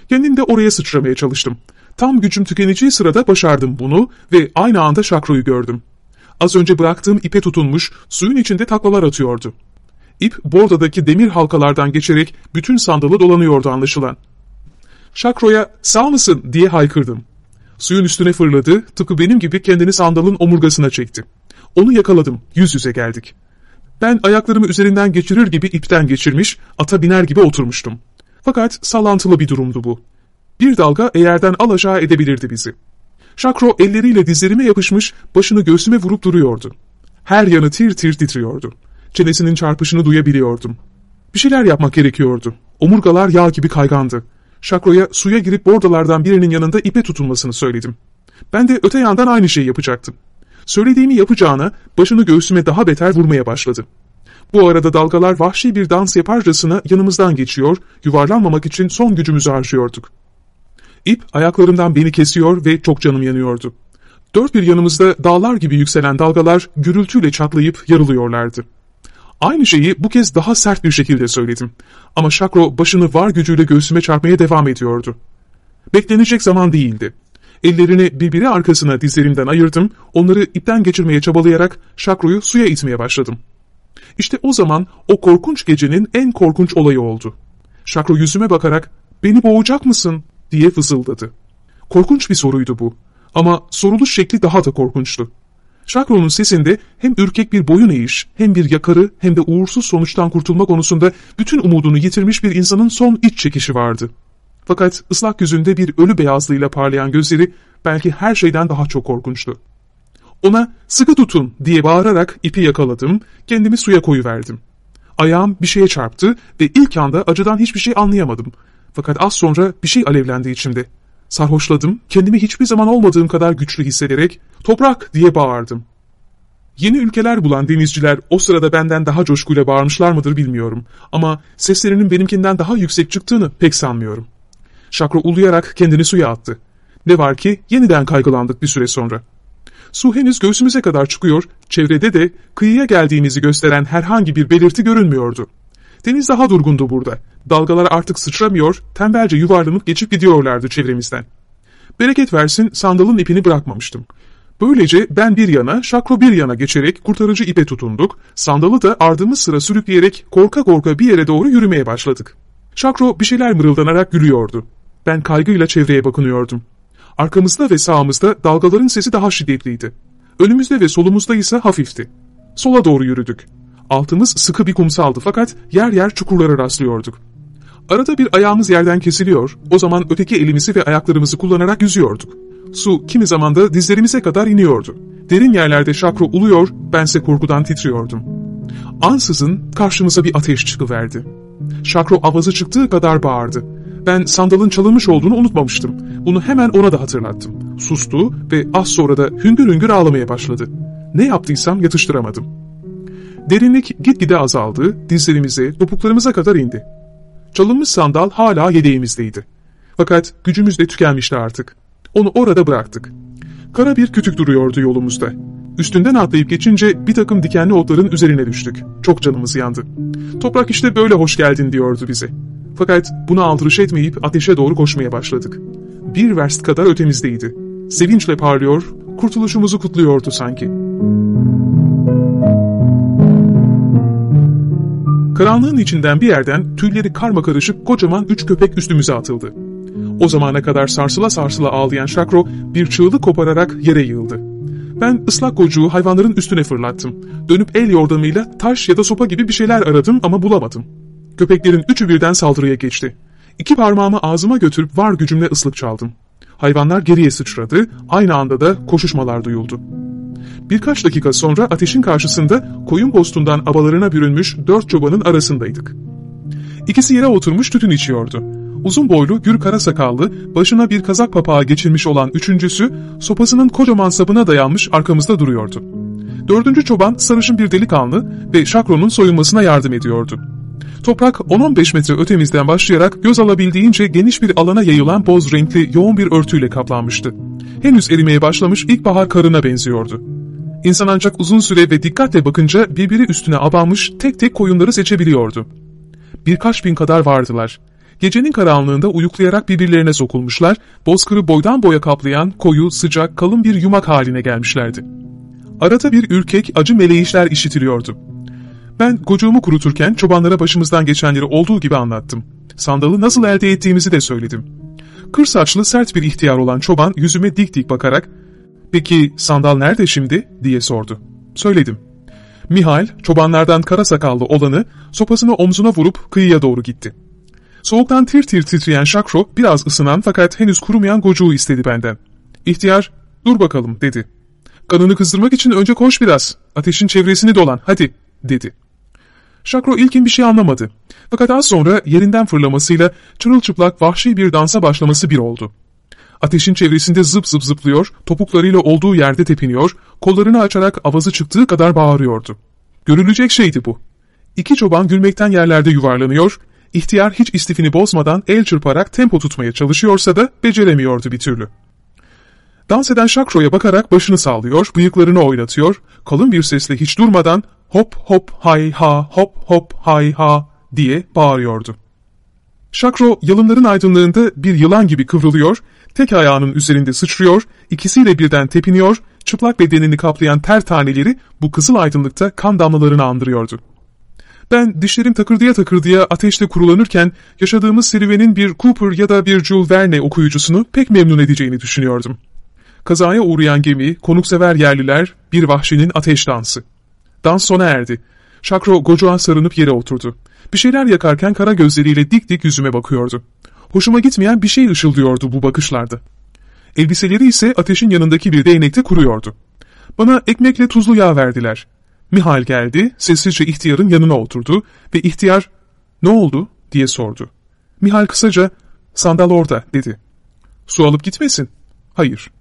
Kendim de oraya sıçramaya çalıştım. Tam gücüm tükeneceği sırada başardım bunu ve aynı anda şakroyu gördüm. Az önce bıraktığım ipe tutunmuş, suyun içinde taklalar atıyordu. İp bordadaki demir halkalardan geçerek bütün sandalı dolanıyordu anlaşılan. Şakroya sağ mısın diye haykırdım. Suyun üstüne fırladı, tıpkı benim gibi kendini sandalın omurgasına çekti. Onu yakaladım, yüz yüze geldik. Ben ayaklarımı üzerinden geçirir gibi ipten geçirmiş, ata biner gibi oturmuştum. Fakat sallantılı bir durumdu bu. Bir dalga eğerden alaşağı edebilirdi bizi. Şakro elleriyle dizlerime yapışmış, başını göğsüme vurup duruyordu. Her yanı tir tir titriyordu. Çenesinin çarpışını duyabiliyordum. Bir şeyler yapmak gerekiyordu. Omurgalar yağ gibi kaygandı. Şakro'ya suya girip bordalardan birinin yanında ipe tutulmasını söyledim. Ben de öte yandan aynı şeyi yapacaktım. Söylediğimi yapacağına başını göğsüme daha beter vurmaya başladı. Bu arada dalgalar vahşi bir dans yaparcasına yanımızdan geçiyor, yuvarlanmamak için son gücümüzü harcıyorduk. İp ayaklarımdan beni kesiyor ve çok canım yanıyordu. Dört bir yanımızda dağlar gibi yükselen dalgalar gürültüyle çatlayıp yarılıyorlardı. Aynı şeyi bu kez daha sert bir şekilde söyledim. Ama Şakro başını var gücüyle göğsüme çarpmaya devam ediyordu. Beklenecek zaman değildi. Ellerini birbiri arkasına dizlerimden ayırdım, onları ipten geçirmeye çabalayarak Şakro'yu suya itmeye başladım. İşte o zaman o korkunç gecenin en korkunç olayı oldu. Şakro yüzüme bakarak ''Beni boğacak mısın?'' diye fısıldadı. Korkunç bir soruydu bu. Ama soruluş şekli daha da korkunçtu. Şakro'nun sesinde hem ürkek bir boyun eğiş, hem bir yakarı hem de uğursuz sonuçtan kurtulma konusunda bütün umudunu yitirmiş bir insanın son iç çekişi vardı. Fakat ıslak yüzünde bir ölü beyazlığıyla parlayan gözleri belki her şeyden daha çok korkunçtu. Ona sıkı tutun diye bağırarak ipi yakaladım, kendimi suya koyuverdim. Ayağım bir şeye çarptı ve ilk anda acıdan hiçbir şey anlayamadım. Fakat az sonra bir şey alevlendi içimde. Sarhoşladım, kendimi hiçbir zaman olmadığım kadar güçlü hissederek toprak diye bağırdım. Yeni ülkeler bulan denizciler o sırada benden daha coşkuyla bağırmışlar mıdır bilmiyorum. Ama seslerinin benimkinden daha yüksek çıktığını pek sanmıyorum. Şakro uluyarak kendini suya attı. Ne var ki yeniden kaygılandık bir süre sonra. Su henüz göğsümüze kadar çıkıyor, çevrede de kıyıya geldiğimizi gösteren herhangi bir belirti görünmüyordu. Deniz daha durgundu burada. Dalgalar artık sıçramıyor, tembelce yuvarlanıp geçip gidiyorlardı çevremizden. Bereket versin sandalın ipini bırakmamıştım. Böylece ben bir yana, Şakro bir yana geçerek kurtarıcı ipe tutunduk, sandalı da ardımız sıra sürükleyerek korka korka bir yere doğru yürümeye başladık. Şakro bir şeyler mırıldanarak gülüyordu. Ben kaygıyla çevreye bakınıyordum. Arkamızda ve sağımızda dalgaların sesi daha şiddetliydi. Önümüzde ve solumuzda ise hafifti. Sola doğru yürüdük. Altımız sıkı bir kumsaldı fakat yer yer çukurlara rastlıyorduk. Arada bir ayağımız yerden kesiliyor, o zaman öteki elimizi ve ayaklarımızı kullanarak yüzüyorduk. Su kimi zaman da dizlerimize kadar iniyordu. Derin yerlerde şakro uluyor, bense korkudan titriyordum. Ansızın karşımıza bir ateş çıkıverdi. Şakro avazı çıktığı kadar bağırdı. Ben sandalın çalınmış olduğunu unutmamıştım. Bunu hemen ona da hatırlattım. Sustu ve az sonra da hüngür hüngür ağlamaya başladı. Ne yaptıysam yatıştıramadım. Derinlik gitgide azaldı, dizlerimize, topuklarımıza kadar indi. Çalınmış sandal hala yedeğimizdeydi. Fakat gücümüz de tükenmişti artık. Onu orada bıraktık. Kara bir kütük duruyordu yolumuzda. Üstünden atlayıp geçince bir takım dikenli otların üzerine düştük. Çok canımız yandı. Toprak işte böyle hoş geldin diyordu bize. Fakat buna aldırış etmeyip ateşe doğru koşmaya başladık. Bir verst kadar ötemizdeydi. Sevinçle parlıyor, kurtuluşumuzu kutluyordu sanki. Karanlığın içinden bir yerden tüyleri karma karışık kocaman üç köpek üstümüze atıldı. O zamana kadar sarsıla sarsıla ağlayan Şakro bir çığlık kopararak yere yığıldı. Ben ıslak gocuğu hayvanların üstüne fırlattım. Dönüp el yordamıyla taş ya da sopa gibi bir şeyler aradım ama bulamadım. Köpeklerin üçü birden saldırıya geçti. İki parmağımı ağzıma götürüp var gücümle ıslık çaldım. Hayvanlar geriye sıçradı, aynı anda da koşuşmalar duyuldu. Birkaç dakika sonra ateşin karşısında koyun postundan abalarına bürünmüş dört çobanın arasındaydık. İkisi yere oturmuş tütün içiyordu. Uzun boylu, gür kara sakallı, başına bir kazak papağı geçirmiş olan üçüncüsü, sopasının kocaman sapına dayanmış arkamızda duruyordu. Dördüncü çoban sarışın bir delikanlı ve Şakro'nun soyunmasına yardım ediyordu. Toprak 10-15 metre ötemizden başlayarak göz alabildiğince geniş bir alana yayılan boz renkli yoğun bir örtüyle kaplanmıştı. Henüz erimeye başlamış ilkbahar karına benziyordu. İnsan ancak uzun süre ve dikkatle bakınca birbiri üstüne abanmış tek tek koyunları seçebiliyordu. Birkaç bin kadar vardılar. Gecenin karanlığında uyuklayarak birbirlerine sokulmuşlar, bozkırı boydan boya kaplayan koyu, sıcak, kalın bir yumak haline gelmişlerdi. Arada bir ürkek, acı meleyişler işitiliyordu. Ben gocuğumu kuruturken çobanlara başımızdan geçenleri olduğu gibi anlattım. Sandalı nasıl elde ettiğimizi de söyledim. Kır saçlı sert bir ihtiyar olan çoban yüzüme dik dik bakarak ''Peki sandal nerede şimdi?'' diye sordu. Söyledim. Mihal, çobanlardan kara sakallı olanı sopasını omzuna vurup kıyıya doğru gitti. Soğuktan tir tir titreyen Şakro biraz ısınan fakat henüz kurumayan gocuğu istedi benden. İhtiyar, ''Dur bakalım'' dedi. ''Kanını kızdırmak için önce koş biraz. Ateşin çevresini dolan, hadi.'' dedi. Şakro ilkin bir şey anlamadı. Fakat az sonra yerinden fırlamasıyla çırılçıplak vahşi bir dansa başlaması bir oldu. Ateşin çevresinde zıp zıp zıplıyor, topuklarıyla olduğu yerde tepiniyor, kollarını açarak avazı çıktığı kadar bağırıyordu. Görülecek şeydi bu. İki çoban gülmekten yerlerde yuvarlanıyor, ihtiyar hiç istifini bozmadan el çırparak tempo tutmaya çalışıyorsa da beceremiyordu bir türlü. Dans eden Şakro'ya bakarak başını sallıyor, bıyıklarını oynatıyor, kalın bir sesle hiç durmadan hop hop hay ha hop hop hay ha diye bağırıyordu. Şakro yalınların aydınlığında bir yılan gibi kıvrılıyor, tek ayağının üzerinde sıçrıyor, ikisiyle birden tepiniyor, çıplak bedenini kaplayan ter taneleri bu kızıl aydınlıkta kan damlalarını andırıyordu. Ben dişlerim takırdıya takırdıya ateşte kurulanırken yaşadığımız serüvenin bir Cooper ya da bir Jules Verne okuyucusunu pek memnun edeceğini düşünüyordum. Kazaya uğrayan gemi, konuksever yerliler, bir vahşinin ateş dansı. Dans sona erdi. Şakro gocuğa sarınıp yere oturdu. Bir şeyler yakarken kara gözleriyle dik dik yüzüme bakıyordu. Hoşuma gitmeyen bir şey ışıldıyordu bu bakışlarda. Elbiseleri ise ateşin yanındaki bir değnekte kuruyordu. Bana ekmekle tuzlu yağ verdiler. Mihal geldi, sessizce ihtiyarın yanına oturdu ve ihtiyar ''Ne oldu?'' diye sordu. Mihal kısaca ''Sandal orada'' dedi. ''Su alıp gitmesin.'' ''Hayır.''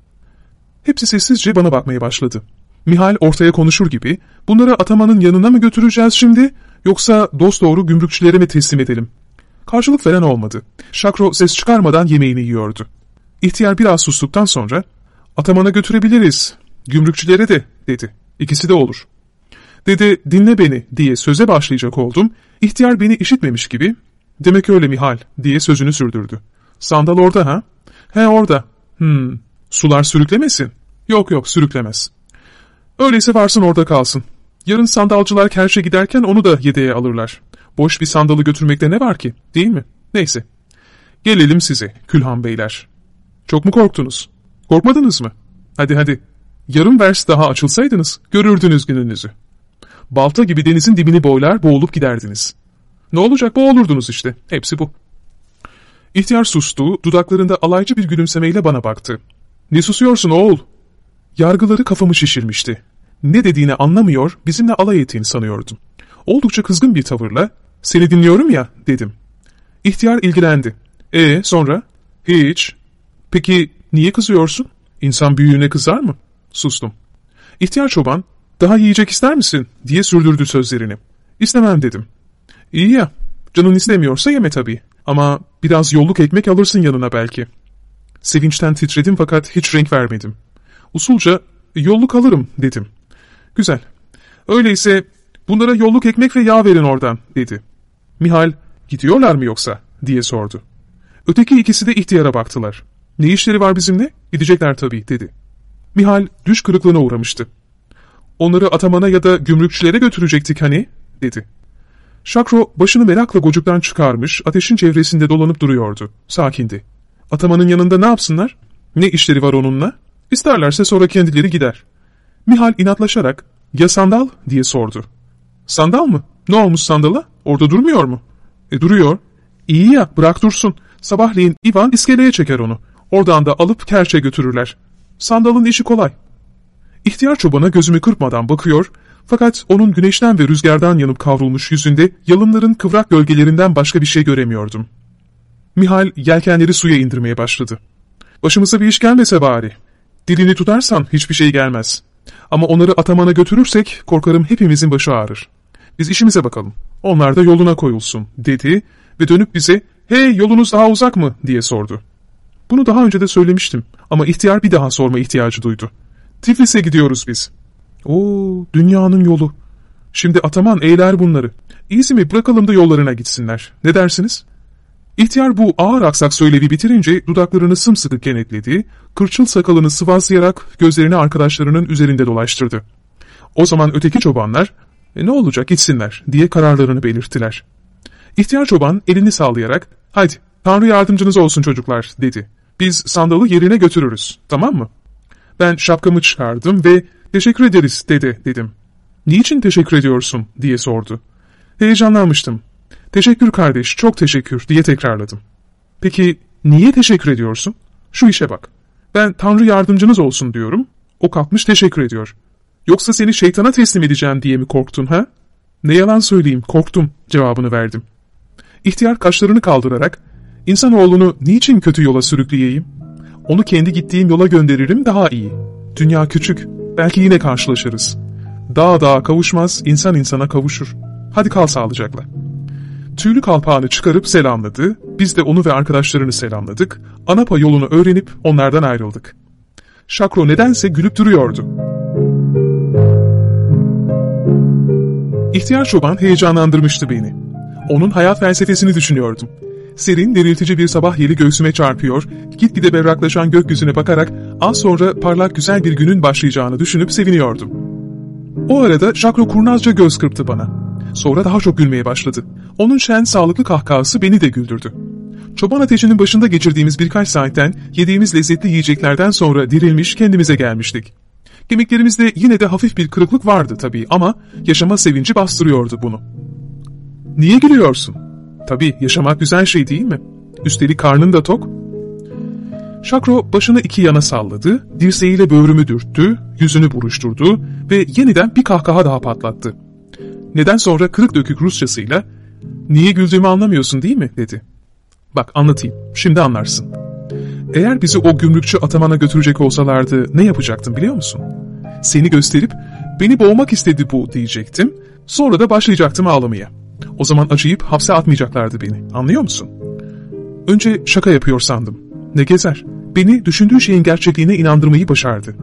Hepsi sessizce bana bakmaya başladı. Mihal ortaya konuşur gibi ''Bunları atamanın yanına mı götüreceğiz şimdi yoksa dost doğru gümrükçülere mi teslim edelim?'' Karşılık veren olmadı. Şakro ses çıkarmadan yemeğini yiyordu. İhtiyar biraz sustuktan sonra ''Atamana götürebiliriz, gümrükçülere de'' dedi. İkisi de olur. Dedi dinle beni diye söze başlayacak oldum. İhtiyar beni işitmemiş gibi demek öyle Mihal diye sözünü sürdürdü. Sandal orada ha? He orada. Hmm. Sular sürüklemesin. Yok yok sürüklemez. Öyleyse varsın orada kalsın. Yarın sandalcılar kerşe giderken onu da yedeğe alırlar. Boş bir sandalı götürmekte ne var ki değil mi? Neyse. Gelelim size Külhan Beyler. Çok mu korktunuz? Korkmadınız mı? Hadi hadi. Yarım vers daha açılsaydınız görürdünüz gününüzü. Balta gibi denizin dibini boylar boğulup giderdiniz. Ne olacak boğulurdunuz işte. Hepsi bu. İhtiyar sustu, dudaklarında alaycı bir gülümsemeyle bana baktı. Ne susuyorsun oğul? Yargıları kafamı şişirmişti. Ne dediğini anlamıyor, bizimle alay ettiğini sanıyordum. Oldukça kızgın bir tavırla, seni dinliyorum ya, dedim. İhtiyar ilgilendi. E sonra? Hiç. Peki niye kızıyorsun? İnsan büyüğüne kızar mı? Sustum. İhtiyar çoban, daha yiyecek ister misin? diye sürdürdü sözlerini. İstemem dedim. İyi ya, canın istemiyorsa yeme tabii. Ama biraz yolluk ekmek alırsın yanına belki. Sevinçten titredim fakat hiç renk vermedim. Usulca yolluk alırım dedim. Güzel. Öyleyse bunlara yolluk ekmek ve yağ verin oradan dedi. Mihal gidiyorlar mı yoksa diye sordu. Öteki ikisi de ihtiyara baktılar. Ne işleri var bizimle? Gidecekler tabii dedi. Mihal düş kırıklığına uğramıştı. Onları atamana ya da gümrükçülere götürecektik hani, dedi. Şakro başını merakla gocuktan çıkarmış, ateşin çevresinde dolanıp duruyordu. Sakindi. Atamanın yanında ne yapsınlar? Ne işleri var onunla? İsterlerse sonra kendileri gider. Mihal inatlaşarak, ya sandal diye sordu. Sandal mı? Ne olmuş sandala? Orada durmuyor mu? E duruyor. İyi ya bırak dursun. Sabahleyin Ivan iskeleye çeker onu. Oradan da alıp kerçe götürürler. Sandalın işi kolay. İhtiyar çobana gözümü kırpmadan bakıyor fakat onun güneşten ve rüzgardan yanıp kavrulmuş yüzünde yalınların kıvrak gölgelerinden başka bir şey göremiyordum. Mihal yelkenleri suya indirmeye başladı. Başımıza bir iş gelmese bari. Dilini tutarsan hiçbir şey gelmez. Ama onları atamana götürürsek korkarım hepimizin başı ağrır. Biz işimize bakalım. Onlar da yoluna koyulsun dedi ve dönüp bize hey yolunuz daha uzak mı diye sordu. Bunu daha önce de söylemiştim ama ihtiyar bir daha sorma ihtiyacı duydu. Tiflis'e gidiyoruz biz. Oo, dünyanın yolu. Şimdi Ataman eğler bunları. İyisi bırakalım da yollarına gitsinler. Ne dersiniz? İhtiyar bu ağır aksak söylevi bitirince dudaklarını sımsıkı kenetledi, kırçıl sakalını sıvazlayarak gözlerini arkadaşlarının üzerinde dolaştırdı. O zaman öteki çobanlar, e, ne olacak gitsinler diye kararlarını belirttiler. İhtiyar çoban elini sallayarak, hadi Tanrı yardımcınız olsun çocuklar dedi. Biz sandalı yerine götürürüz, tamam mı? Ben şapkamı çıkardım ve teşekkür ederiz dede dedim. Niçin teşekkür ediyorsun diye sordu. Heyecanlanmıştım. Teşekkür kardeş, çok teşekkür diye tekrarladım. Peki niye teşekkür ediyorsun? Şu işe bak. Ben Tanrı yardımcınız olsun diyorum. O kalkmış teşekkür ediyor. Yoksa seni şeytana teslim edeceğim diye mi korktun ha? Ne yalan söyleyeyim, korktum cevabını verdim. İhtiyar kaşlarını kaldırarak, insanoğlunu niçin kötü yola sürükleyeyim? Onu kendi gittiğim yola gönderirim daha iyi. Dünya küçük, belki yine karşılaşırız. Dağ dağa kavuşmaz, insan insana kavuşur. Hadi kal sağlıcakla. Tüylü kalpağını çıkarıp selamladı, biz de onu ve arkadaşlarını selamladık, Anapa yolunu öğrenip onlardan ayrıldık. Şakro nedense gülüp duruyordu. İhtiyar çoban heyecanlandırmıştı beni. Onun hayat felsefesini düşünüyordum. Serin, diriltici bir sabah yeli göğsüme çarpıyor, gitgide berraklaşan gökyüzüne bakarak az sonra parlak güzel bir günün başlayacağını düşünüp seviniyordum. O arada Şakro kurnazca göz kırptı bana. Sonra daha çok gülmeye başladı. Onun şen, sağlıklı kahkahası beni de güldürdü. Çoban ateşinin başında geçirdiğimiz birkaç saatten yediğimiz lezzetli yiyeceklerden sonra dirilmiş kendimize gelmiştik. Kemiklerimizde yine de hafif bir kırıklık vardı tabii ama yaşama sevinci bastırıyordu bunu. Niye gülüyorsun? Tabii yaşamak güzel şey değil mi? Üstelik karnın da tok. Şakro başını iki yana salladı, dirseğiyle böğrümü dürttü, yüzünü buruşturdu ve yeniden bir kahkaha daha patlattı. Neden sonra kırık dökük Rusçasıyla ''Niye güldüğümü anlamıyorsun değil mi?'' dedi. ''Bak anlatayım, şimdi anlarsın. Eğer bizi o gümrükçü atamana götürecek olsalardı ne yapacaktın biliyor musun? Seni gösterip ''Beni boğmak istedi bu'' diyecektim, sonra da başlayacaktım ağlamaya. O zaman acıyıp hapse atmayacaklardı beni, anlıyor musun? Önce şaka yapıyor sandım. Ne gezer, beni düşündüğü şeyin gerçekliğine inandırmayı başardı.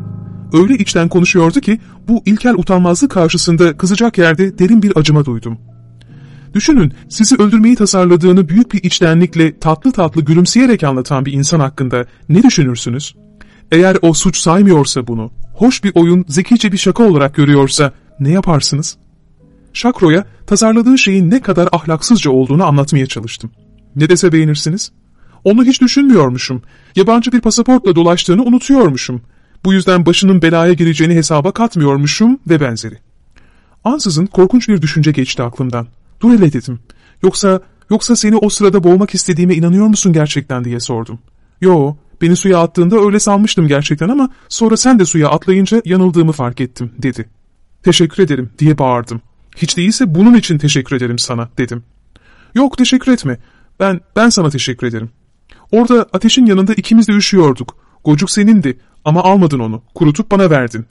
Öyle içten konuşuyordu ki bu ilkel utanmazlık karşısında kızacak yerde derin bir acıma duydum. Düşünün, sizi öldürmeyi tasarladığını büyük bir içtenlikle tatlı tatlı gülümseyerek anlatan bir insan hakkında ne düşünürsünüz? Eğer o suç saymıyorsa bunu, hoş bir oyun, zekice bir şaka olarak görüyorsa ne yaparsınız? Şakro'ya tasarladığı şeyin ne kadar ahlaksızca olduğunu anlatmaya çalıştım. Ne dese beğenirsiniz? Onu hiç düşünmüyormuşum. Yabancı bir pasaportla dolaştığını unutuyormuşum. Bu yüzden başının belaya gireceğini hesaba katmıyormuşum ve benzeri. Ansızın korkunç bir düşünce geçti aklımdan. Dur hele dedim. Yoksa, yoksa seni o sırada boğmak istediğime inanıyor musun gerçekten diye sordum. Yo, beni suya attığında öyle sanmıştım gerçekten ama sonra sen de suya atlayınca yanıldığımı fark ettim dedi. Teşekkür ederim diye bağırdım. Hiç değilse bunun için teşekkür ederim sana dedim. Yok teşekkür etme. Ben, ben sana teşekkür ederim. Orada ateşin yanında ikimiz de üşüyorduk. Gocuk senindi ama almadın onu. Kurutup bana verdin.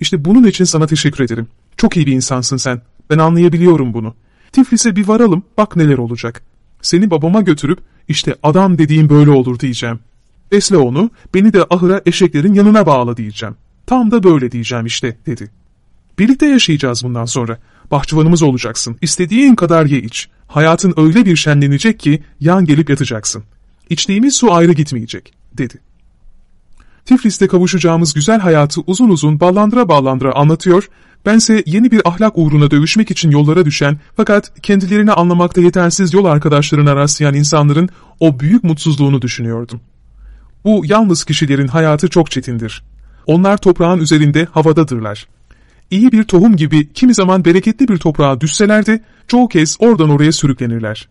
İşte bunun için sana teşekkür ederim. Çok iyi bir insansın sen. Ben anlayabiliyorum bunu. Tiflis'e bir varalım, bak neler olacak. Seni babama götürüp, işte adam dediğim böyle olur diyeceğim. Besle onu, beni de ahıra eşeklerin yanına bağla diyeceğim. Tam da böyle diyeceğim işte, dedi. Birlikte yaşayacağız bundan sonra. Bahçıvanımız olacaksın. İstediğin kadar ye iç. Hayatın öyle bir şenlenecek ki yan gelip yatacaksın. İçtiğimiz su ayrı gitmeyecek, dedi. Tiflis'te kavuşacağımız güzel hayatı uzun uzun ballandıra ballandıra anlatıyor, bense yeni bir ahlak uğruna dövüşmek için yollara düşen fakat kendilerini anlamakta yetersiz yol arkadaşlarına rastlayan insanların o büyük mutsuzluğunu düşünüyordum. Bu yalnız kişilerin hayatı çok çetindir. Onlar toprağın üzerinde havadadırlar. İyi bir tohum gibi kimi zaman bereketli bir toprağa düşseler de çoğu kez oradan oraya sürüklenirler.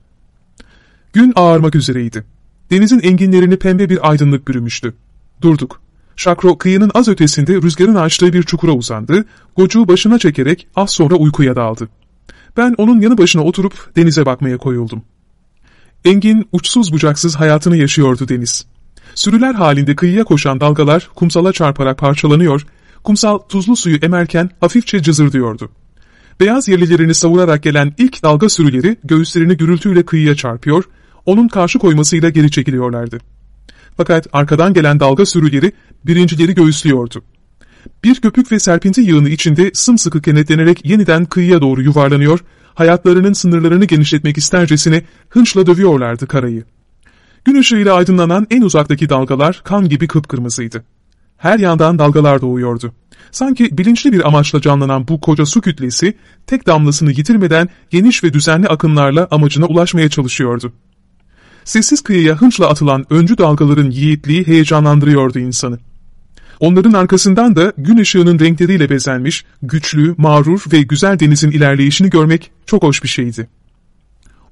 Gün ağarmak üzereydi. Denizin enginlerini pembe bir aydınlık bürümüştü. Durduk. Şakro kıyının az ötesinde rüzgarın açtığı bir çukura uzandı, gocuğu başına çekerek az sonra uykuya daldı. Ben onun yanı başına oturup denize bakmaya koyuldum. Engin, uçsuz bucaksız hayatını yaşıyordu deniz. Sürüler halinde kıyıya koşan dalgalar kumsala çarparak parçalanıyor, kumsal tuzlu suyu emerken hafifçe cızırdıyordu. Beyaz yerlilerini savurarak gelen ilk dalga sürüleri göğüslerini gürültüyle kıyıya çarpıyor, onun karşı koymasıyla geri çekiliyorlardı. Fakat arkadan gelen dalga sürüleri birincileri göğüslüyordu. Bir köpük ve serpinti yığını içinde sımsıkı kenetlenerek yeniden kıyıya doğru yuvarlanıyor, hayatlarının sınırlarını genişletmek istercesine hınçla dövüyorlardı karayı. Gün ışığıyla aydınlanan en uzaktaki dalgalar kan gibi kıpkırmızıydı. Her yandan dalgalar doğuyordu. Sanki bilinçli bir amaçla canlanan bu koca su kütlesi, tek damlasını yitirmeden geniş ve düzenli akınlarla amacına ulaşmaya çalışıyordu. Sessiz kıyıya hınçla atılan öncü dalgaların yiğitliği heyecanlandırıyordu insanı. Onların arkasından da gün ışığının renkleriyle bezenmiş, güçlü, mağrur ve güzel denizin ilerleyişini görmek çok hoş bir şeydi.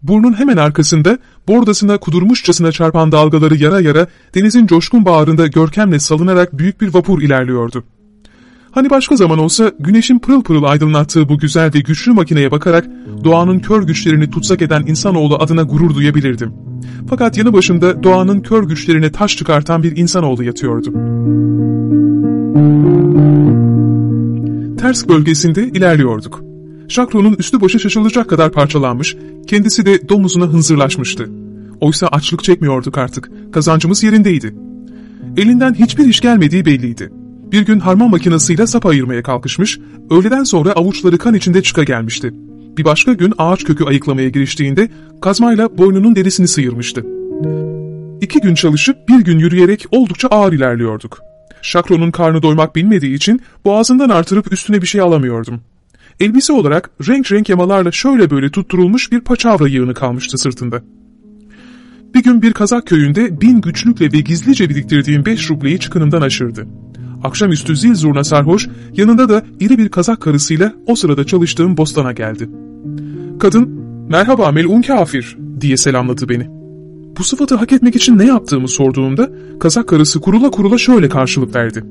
Burnun hemen arkasında bordasına kudurmuşçasına çarpan dalgaları yara yara denizin coşkun bağrında görkemle salınarak büyük bir vapur ilerliyordu. Hani başka zaman olsa güneşin pırıl pırıl aydınlattığı bu güzel ve güçlü makineye bakarak doğanın kör güçlerini tutsak eden insanoğlu adına gurur duyabilirdim. Fakat yanı başında doğanın kör güçlerine taş çıkartan bir insanoğlu yatıyordu. Ters bölgesinde ilerliyorduk. Şakro'nun üstü başı şaşılacak kadar parçalanmış, kendisi de domuzuna hınzırlaşmıştı. Oysa açlık çekmiyorduk artık, kazancımız yerindeydi. Elinden hiçbir iş gelmediği belliydi. Bir gün harman makinesiyle sap ayırmaya kalkışmış, öğleden sonra avuçları kan içinde çıka gelmişti. Bir başka gün ağaç kökü ayıklamaya giriştiğinde kazmayla boynunun derisini sıyırmıştı. İki gün çalışıp bir gün yürüyerek oldukça ağır ilerliyorduk. Şakro'nun karnı doymak bilmediği için boğazından artırıp üstüne bir şey alamıyordum. Elbise olarak renk renk yamalarla şöyle böyle tutturulmuş bir paçavra yığını kalmıştı sırtında. Bir gün bir kazak köyünde bin güçlükle ve gizlice biriktirdiğim beş rubleyi çıkınından aşırdı. Akşamüstü zil zurna sarhoş, yanında da iri bir kazak karısıyla o sırada çalıştığım bostana geldi. Kadın, merhaba melun kafir diye selamladı beni. bu sıfatı hak etmek için ne yaptığımı sorduğumda kazak karısı kurula kurula şöyle karşılık verdi.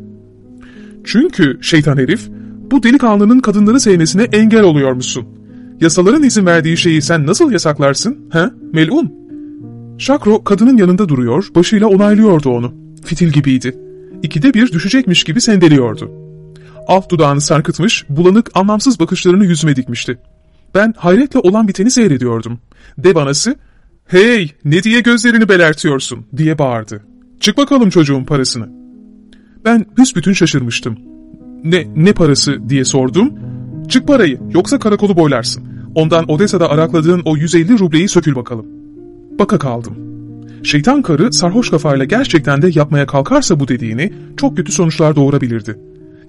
Çünkü şeytan herif bu delikanlının kadınları sevmesine engel oluyormuşsun. Yasaların izin verdiği şeyi sen nasıl yasaklarsın? He? Melun. Şakro kadının yanında duruyor, başıyla onaylıyordu onu. Fitil gibiydi. İkide bir düşecekmiş gibi sendeliyordu. Alt dudağını sarkıtmış, bulanık, anlamsız bakışlarını yüzüme dikmişti. Ben hayretle olan biteni seyrediyordum. Dev anası, ''Hey, ne diye gözlerini belertiyorsun?'' diye bağırdı. ''Çık bakalım çocuğun parasını.'' Ben büsbütün şaşırmıştım. ''Ne, ne parası?'' diye sordum. ''Çık parayı, yoksa karakolu boylarsın. Ondan Odessa'da arakladığın o 150 rubleyi sökül bakalım.'' Baka kaldım. Şeytan karı sarhoş kafayla gerçekten de yapmaya kalkarsa bu dediğini çok kötü sonuçlar doğurabilirdi.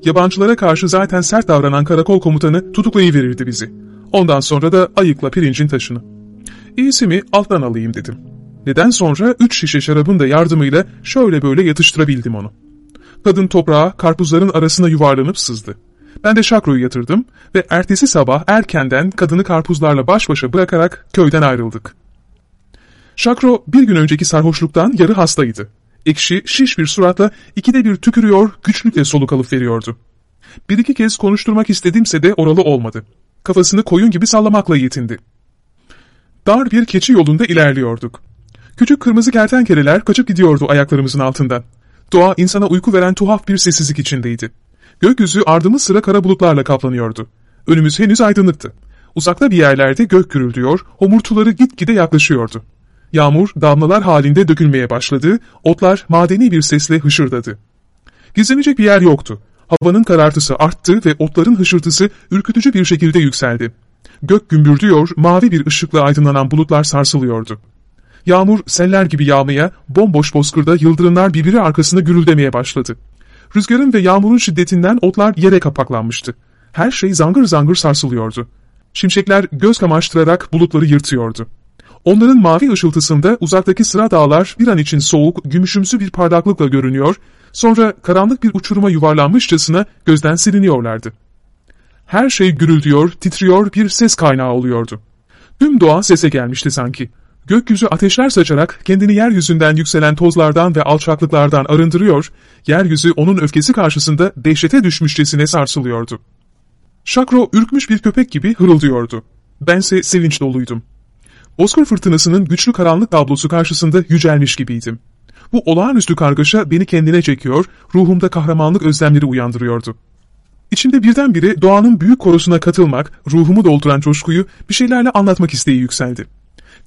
Yabancılara karşı zaten sert davranan karakol komutanı tutuklayıverirdi bizi. Ondan sonra da ayıkla pirincin taşını. İyisi mi alttan alayım dedim. Neden sonra üç şişe şarabın da yardımıyla şöyle böyle yatıştırabildim onu. Kadın toprağa karpuzların arasına yuvarlanıp sızdı. Ben de şakroyu yatırdım ve ertesi sabah erkenden kadını karpuzlarla baş başa bırakarak köyden ayrıldık. Şakro bir gün önceki sarhoşluktan yarı hastaydı. Ekşi, şiş bir suratla ikide bir tükürüyor, güçlükle soluk alıp veriyordu. Bir iki kez konuşturmak istedimse de oralı olmadı. Kafasını koyun gibi sallamakla yetindi. Dar bir keçi yolunda ilerliyorduk. Küçük kırmızı kertenkeleler kaçıp gidiyordu ayaklarımızın altından. Doğa insana uyku veren tuhaf bir sessizlik içindeydi. Gökyüzü ardımız sıra kara bulutlarla kaplanıyordu. Önümüz henüz aydınlıktı. Uzakta bir yerlerde gök gürüldüyor, homurtuları gitgide yaklaşıyordu. Yağmur damlalar halinde dökülmeye başladı, otlar madeni bir sesle hışırdadı. Gizlenecek bir yer yoktu. Havanın karartısı arttı ve otların hışırtısı ürkütücü bir şekilde yükseldi. Gök gümbürdüyor, mavi bir ışıkla aydınlanan bulutlar sarsılıyordu. Yağmur seller gibi yağmaya, bomboş bozkırda yıldırımlar birbiri arkasında gürüldemeye başladı. Rüzgarın ve yağmurun şiddetinden otlar yere kapaklanmıştı. Her şey zangır zangır sarsılıyordu. Şimşekler göz kamaştırarak bulutları yırtıyordu. Onların mavi ışıltısında uzaktaki sıra dağlar bir an için soğuk, gümüşümsü bir parlaklıkla görünüyor, sonra karanlık bir uçuruma yuvarlanmışçasına gözden siliniyorlardı. Her şey gürültüyor, titriyor, bir ses kaynağı oluyordu. Tüm doğa sese gelmişti sanki. Gökyüzü ateşler saçarak kendini yeryüzünden yükselen tozlardan ve alçaklıklardan arındırıyor, yeryüzü onun öfkesi karşısında dehşete düşmüşçesine sarsılıyordu. Şakro ürkmüş bir köpek gibi hırıldıyordu. Bense sevinç doluydum. Bozkır fırtınasının güçlü karanlık tablosu karşısında yücelmiş gibiydim. Bu olağanüstü kargaşa beni kendine çekiyor, ruhumda kahramanlık özlemleri uyandırıyordu. İçimde birdenbire doğanın büyük korosuna katılmak, ruhumu dolduran coşkuyu bir şeylerle anlatmak isteği yükseldi.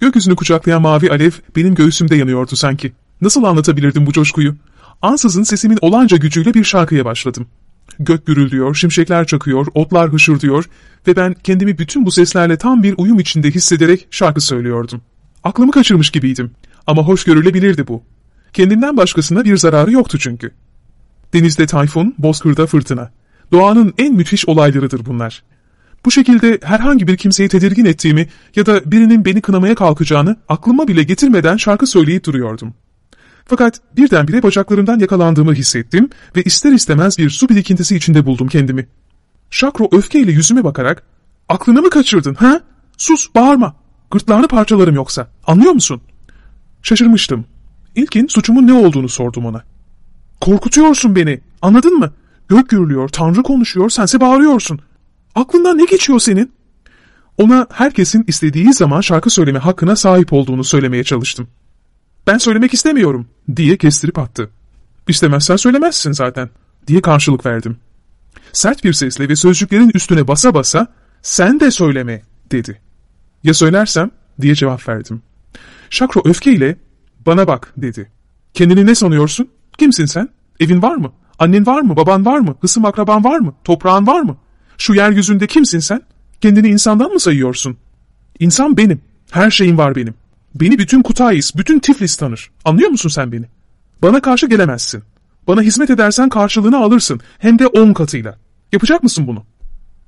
Gökyüzünü kucaklayan mavi alev benim göğsümde yanıyordu sanki. Nasıl anlatabilirdim bu coşkuyu? Ansızın sesimin olanca gücüyle bir şarkıya başladım. Gök gürülüyor, şimşekler çakıyor, otlar hışırdıyor ve ben kendimi bütün bu seslerle tam bir uyum içinde hissederek şarkı söylüyordum. Aklımı kaçırmış gibiydim ama hoş görülebilirdi bu. Kendimden başkasına bir zararı yoktu çünkü. Denizde tayfun, bozkırda fırtına. Doğanın en müthiş olaylarıdır bunlar. Bu şekilde herhangi bir kimseyi tedirgin ettiğimi ya da birinin beni kınamaya kalkacağını aklıma bile getirmeden şarkı söyleyip duruyordum. Fakat birdenbire bacaklarımdan yakalandığımı hissettim ve ister istemez bir su birikintisi içinde buldum kendimi. Şakro öfkeyle yüzüme bakarak ''Aklını mı kaçırdın ha? Sus bağırma. Gırtlağını parçalarım yoksa. Anlıyor musun?'' Şaşırmıştım. İlkin suçumun ne olduğunu sordum ona. ''Korkutuyorsun beni. Anladın mı? Gök gürülüyor, Tanrı konuşuyor, sense bağırıyorsun. Aklından ne geçiyor senin?'' Ona herkesin istediği zaman şarkı söyleme hakkına sahip olduğunu söylemeye çalıştım. Ben söylemek istemiyorum diye kestirip attı. İstemezsen söylemezsin zaten diye karşılık verdim. Sert bir sesle ve sözcüklerin üstüne basa basa sen de söyleme dedi. Ya söylersem diye cevap verdim. Şakro öfkeyle bana bak dedi. Kendini ne sanıyorsun? Kimsin sen? Evin var mı? Annen var mı? Baban var mı? Hısım akraban var mı? Toprağın var mı? Şu yeryüzünde kimsin sen? Kendini insandan mı sayıyorsun? İnsan benim. Her şeyim var benim. Beni bütün Kutayis, bütün Tiflis tanır. Anlıyor musun sen beni? Bana karşı gelemezsin. Bana hizmet edersen karşılığını alırsın. Hem de on katıyla. Yapacak mısın bunu?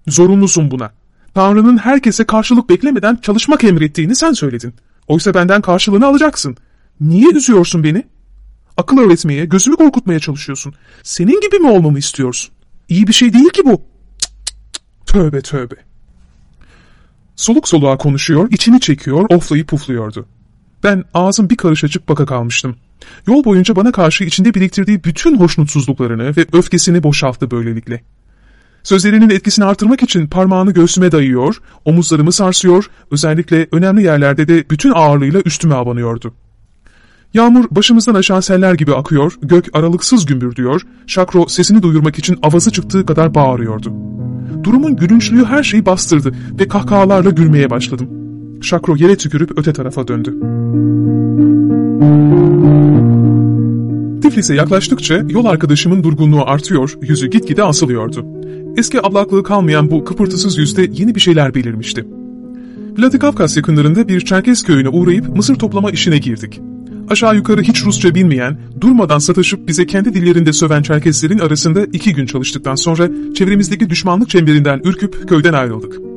Zorunlusun buna. Tanrı'nın herkese karşılık beklemeden çalışmak emrettiğini sen söyledin. Oysa benden karşılığını alacaksın. Niye üzüyorsun beni? Akıl öğretmeye, gözümü korkutmaya çalışıyorsun. Senin gibi mi olmamı istiyorsun? İyi bir şey değil ki bu. Cık cık. Tövbe tövbe. Soluk soluğa konuşuyor, içini çekiyor, oflayıp pufluyordu. Ben ağzım bir karış açık baka kalmıştım. Yol boyunca bana karşı içinde biriktirdiği bütün hoşnutsuzluklarını ve öfkesini boşalttı böylelikle. Sözlerinin etkisini artırmak için parmağını göğsüme dayıyor, omuzlarımı sarsıyor, özellikle önemli yerlerde de bütün ağırlığıyla üstüme abanıyordu. Yağmur başımızdan aşağı seller gibi akıyor, gök aralıksız gümbürdüyor, Şakro sesini duyurmak için avazı çıktığı kadar bağırıyordu. Durumun gülünçlüğü her şeyi bastırdı ve kahkahalarla gülmeye başladım. Şakro yere tükürüp öte tarafa döndü. Tiflis'e yaklaştıkça yol arkadaşımın durgunluğu artıyor, yüzü gitgide asılıyordu. Eski ablaklığı kalmayan bu kıpırtısız yüzde yeni bir şeyler belirmişti. Vladikavkaz yakınlarında bir Çerkez köyüne uğrayıp mısır toplama işine girdik. Aşağı yukarı hiç Rusça bilmeyen, durmadan sataşıp bize kendi dillerinde söven Çerkeslerin arasında iki gün çalıştıktan sonra çevremizdeki düşmanlık çemberinden ürküp köyden ayrıldık.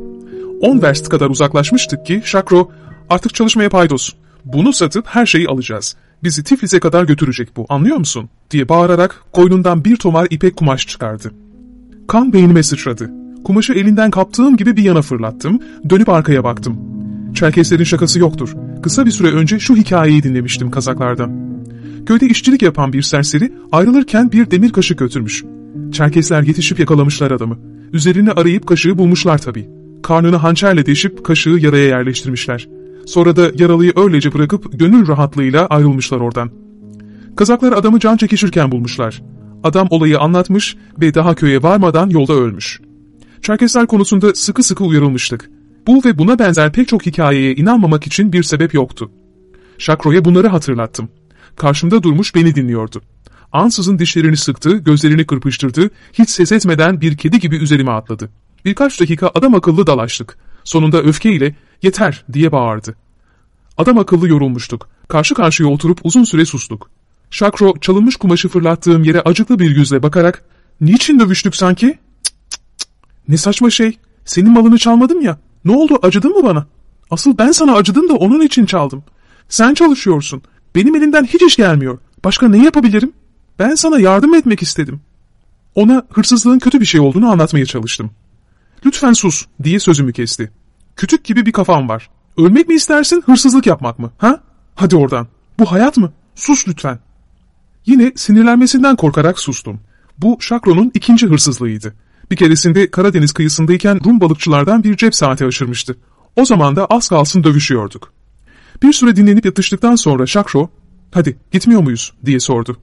10 verst kadar uzaklaşmıştık ki Şakro, artık çalışmaya paydos. Bunu satıp her şeyi alacağız. Bizi Tiflis'e kadar götürecek bu, anlıyor musun? diye bağırarak koynundan bir tomar ipek kumaş çıkardı. Kan beynime sıçradı. Kumaşı elinden kaptığım gibi bir yana fırlattım, dönüp arkaya baktım. Çerkeslerin şakası yoktur. Kısa bir süre önce şu hikayeyi dinlemiştim kazaklardan. Köyde işçilik yapan bir serseri ayrılırken bir demir kaşık götürmüş. Çerkesler yetişip yakalamışlar adamı. Üzerini arayıp kaşığı bulmuşlar tabii. Karnını hançerle deşip kaşığı yaraya yerleştirmişler. Sonra da yaralıyı öylece bırakıp gönül rahatlığıyla ayrılmışlar oradan. Kazaklar adamı can çekişirken bulmuşlar. Adam olayı anlatmış ve daha köye varmadan yolda ölmüş. Çerkesler konusunda sıkı sıkı uyarılmıştık. Bu ve buna benzer pek çok hikayeye inanmamak için bir sebep yoktu. Şakro'ya bunları hatırlattım. Karşımda durmuş beni dinliyordu. Ansızın dişlerini sıktı, gözlerini kırpıştırdı, hiç ses etmeden bir kedi gibi üzerime atladı. Birkaç dakika adam akıllı dalaştık. Sonunda öfkeyle yeter diye bağırdı. Adam akıllı yorulmuştuk. Karşı karşıya oturup uzun süre sustuk. Şakro çalınmış kumaşı fırlattığım yere acıklı bir yüzle bakarak ''Niçin dövüştük sanki?'' Cık cık cık. ''Ne saçma şey. Senin malını çalmadım ya. Ne oldu acıdın mı bana? Asıl ben sana acıdım da onun için çaldım. Sen çalışıyorsun. Benim elimden hiç iş gelmiyor. Başka ne yapabilirim? Ben sana yardım etmek istedim. Ona hırsızlığın kötü bir şey olduğunu anlatmaya çalıştım. Lütfen sus diye sözümü kesti. Kütük gibi bir kafam var. Ölmek mi istersin hırsızlık yapmak mı? Ha? Hadi oradan. Bu hayat mı? Sus lütfen. Yine sinirlenmesinden korkarak sustum. Bu Şakro'nun ikinci hırsızlığıydı. Bir keresinde Karadeniz kıyısındayken Rum balıkçılardan bir cep saati aşırmıştı. O zaman da az kalsın dövüşüyorduk. Bir süre dinlenip yatıştıktan sonra Şakro, hadi gitmiyor muyuz diye sordu.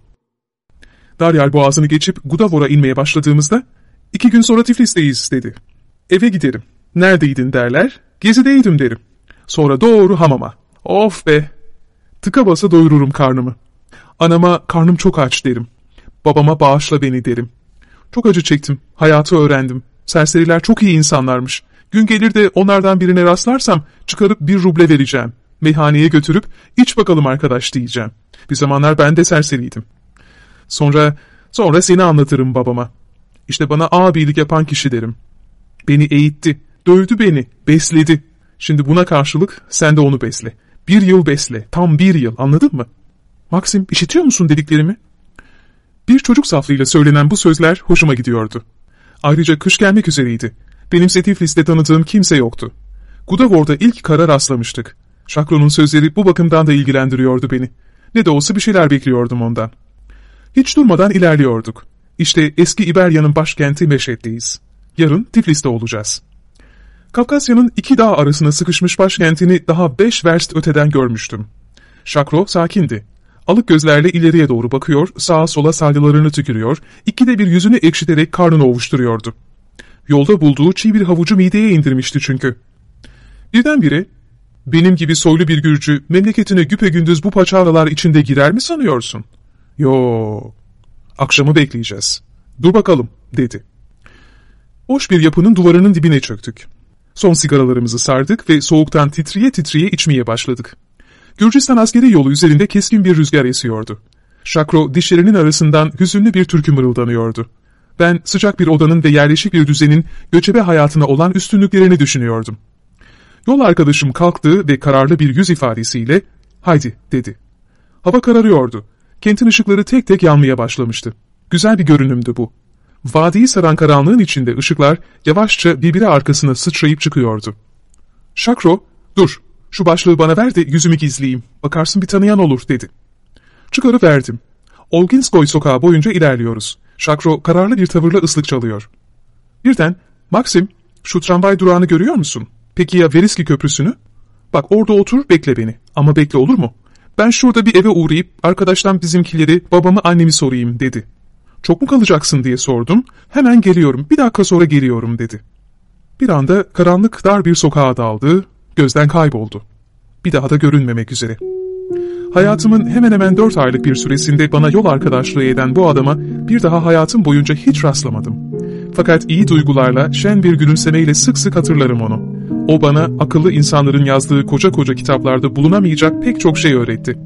Daryal boğazını geçip Gudavor'a inmeye başladığımızda, iki gün sonra Tiflis'teyiz dedi. Eve giderim. Neredeydin derler, gezideydim derim. Sonra doğru hamama. Of be! Tıka basa doyururum karnımı. Anama karnım çok aç derim. Babama bağışla beni derim. Çok acı çektim, hayatı öğrendim. Serseriler çok iyi insanlarmış. Gün gelir de onlardan birine rastlarsam çıkarıp bir ruble vereceğim. Meyhaneye götürüp iç bakalım arkadaş diyeceğim. Bir zamanlar ben de serseriydim. Sonra, sonra seni anlatırım babama. İşte bana abilik yapan kişi derim. Beni eğitti, dövdü beni, besledi. Şimdi buna karşılık sen de onu besle. Bir yıl besle, tam bir yıl anladın mı? Maxim işitiyor musun dediklerimi? Bir çocuk saflığıyla söylenen bu sözler hoşuma gidiyordu. Ayrıca kış gelmek üzereydi. Benim Tiflis'te tanıdığım kimse yoktu. Gudavor'da ilk kara rastlamıştık. Şakro'nun sözleri bu bakımdan da ilgilendiriyordu beni. Ne de olsa bir şeyler bekliyordum ondan. Hiç durmadan ilerliyorduk. İşte eski İberya'nın başkenti Meşet'teyiz. Yarın Tiflis'te olacağız. Kafkasya'nın iki dağ arasına sıkışmış başkentini daha beş verst öteden görmüştüm. Şakro sakindi. Alık gözlerle ileriye doğru bakıyor, sağa sola salyalarını tükürüyor, ikide bir yüzünü ekşiterek karnını ovuşturuyordu. Yolda bulduğu çiğ bir havucu mideye indirmişti çünkü. Birdenbire, benim gibi soylu bir Gürcü memleketine güpegündüz bu paçavralar içinde girer mi sanıyorsun? Yo, akşamı bekleyeceğiz. Dur bakalım, dedi. Boş bir yapının duvarının dibine çöktük. Son sigaralarımızı sardık ve soğuktan titriye titriye içmeye başladık. Gürcistan askeri yolu üzerinde keskin bir rüzgar esiyordu. Şakro dişlerinin arasından hüzünlü bir türkü mırıldanıyordu. Ben sıcak bir odanın ve yerleşik bir düzenin göçebe hayatına olan üstünlüklerini düşünüyordum. Yol arkadaşım kalktı ve kararlı bir yüz ifadesiyle ''Haydi'' dedi. Hava kararıyordu. Kentin ışıkları tek tek yanmaya başlamıştı. Güzel bir görünümdü bu. Vadiyi saran karanlığın içinde ışıklar yavaşça birbiri arkasına sıçrayıp çıkıyordu. ''Şakro, dur, Şu başlığı bana ver de yüzümü gizleyeyim. Bakarsın bir tanıyan olur dedi. Çıkarıverdim. Olginskoy sokağı boyunca ilerliyoruz. Şakro kararlı bir tavırla ıslık çalıyor. Birden, Maxim, şu tramvay durağını görüyor musun? Peki ya Veriski köprüsünü? Bak orada otur bekle beni. Ama bekle olur mu? Ben şurada bir eve uğrayıp arkadaştan bizimkileri, babamı, annemi sorayım dedi. Çok mu kalacaksın diye sordum. Hemen geliyorum, bir dakika sonra geliyorum dedi. Bir anda karanlık dar bir sokağa daldı, gözden kayboldu. Bir daha da görünmemek üzere. Hayatımın hemen hemen dört aylık bir süresinde bana yol arkadaşlığı eden bu adama bir daha hayatım boyunca hiç rastlamadım. Fakat iyi duygularla, şen bir gülümsemeyle sık sık hatırlarım onu. O bana akıllı insanların yazdığı koca koca kitaplarda bulunamayacak pek çok şey öğretti.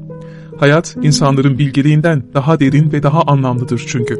Hayat, insanların bilgeliğinden daha derin ve daha anlamlıdır çünkü.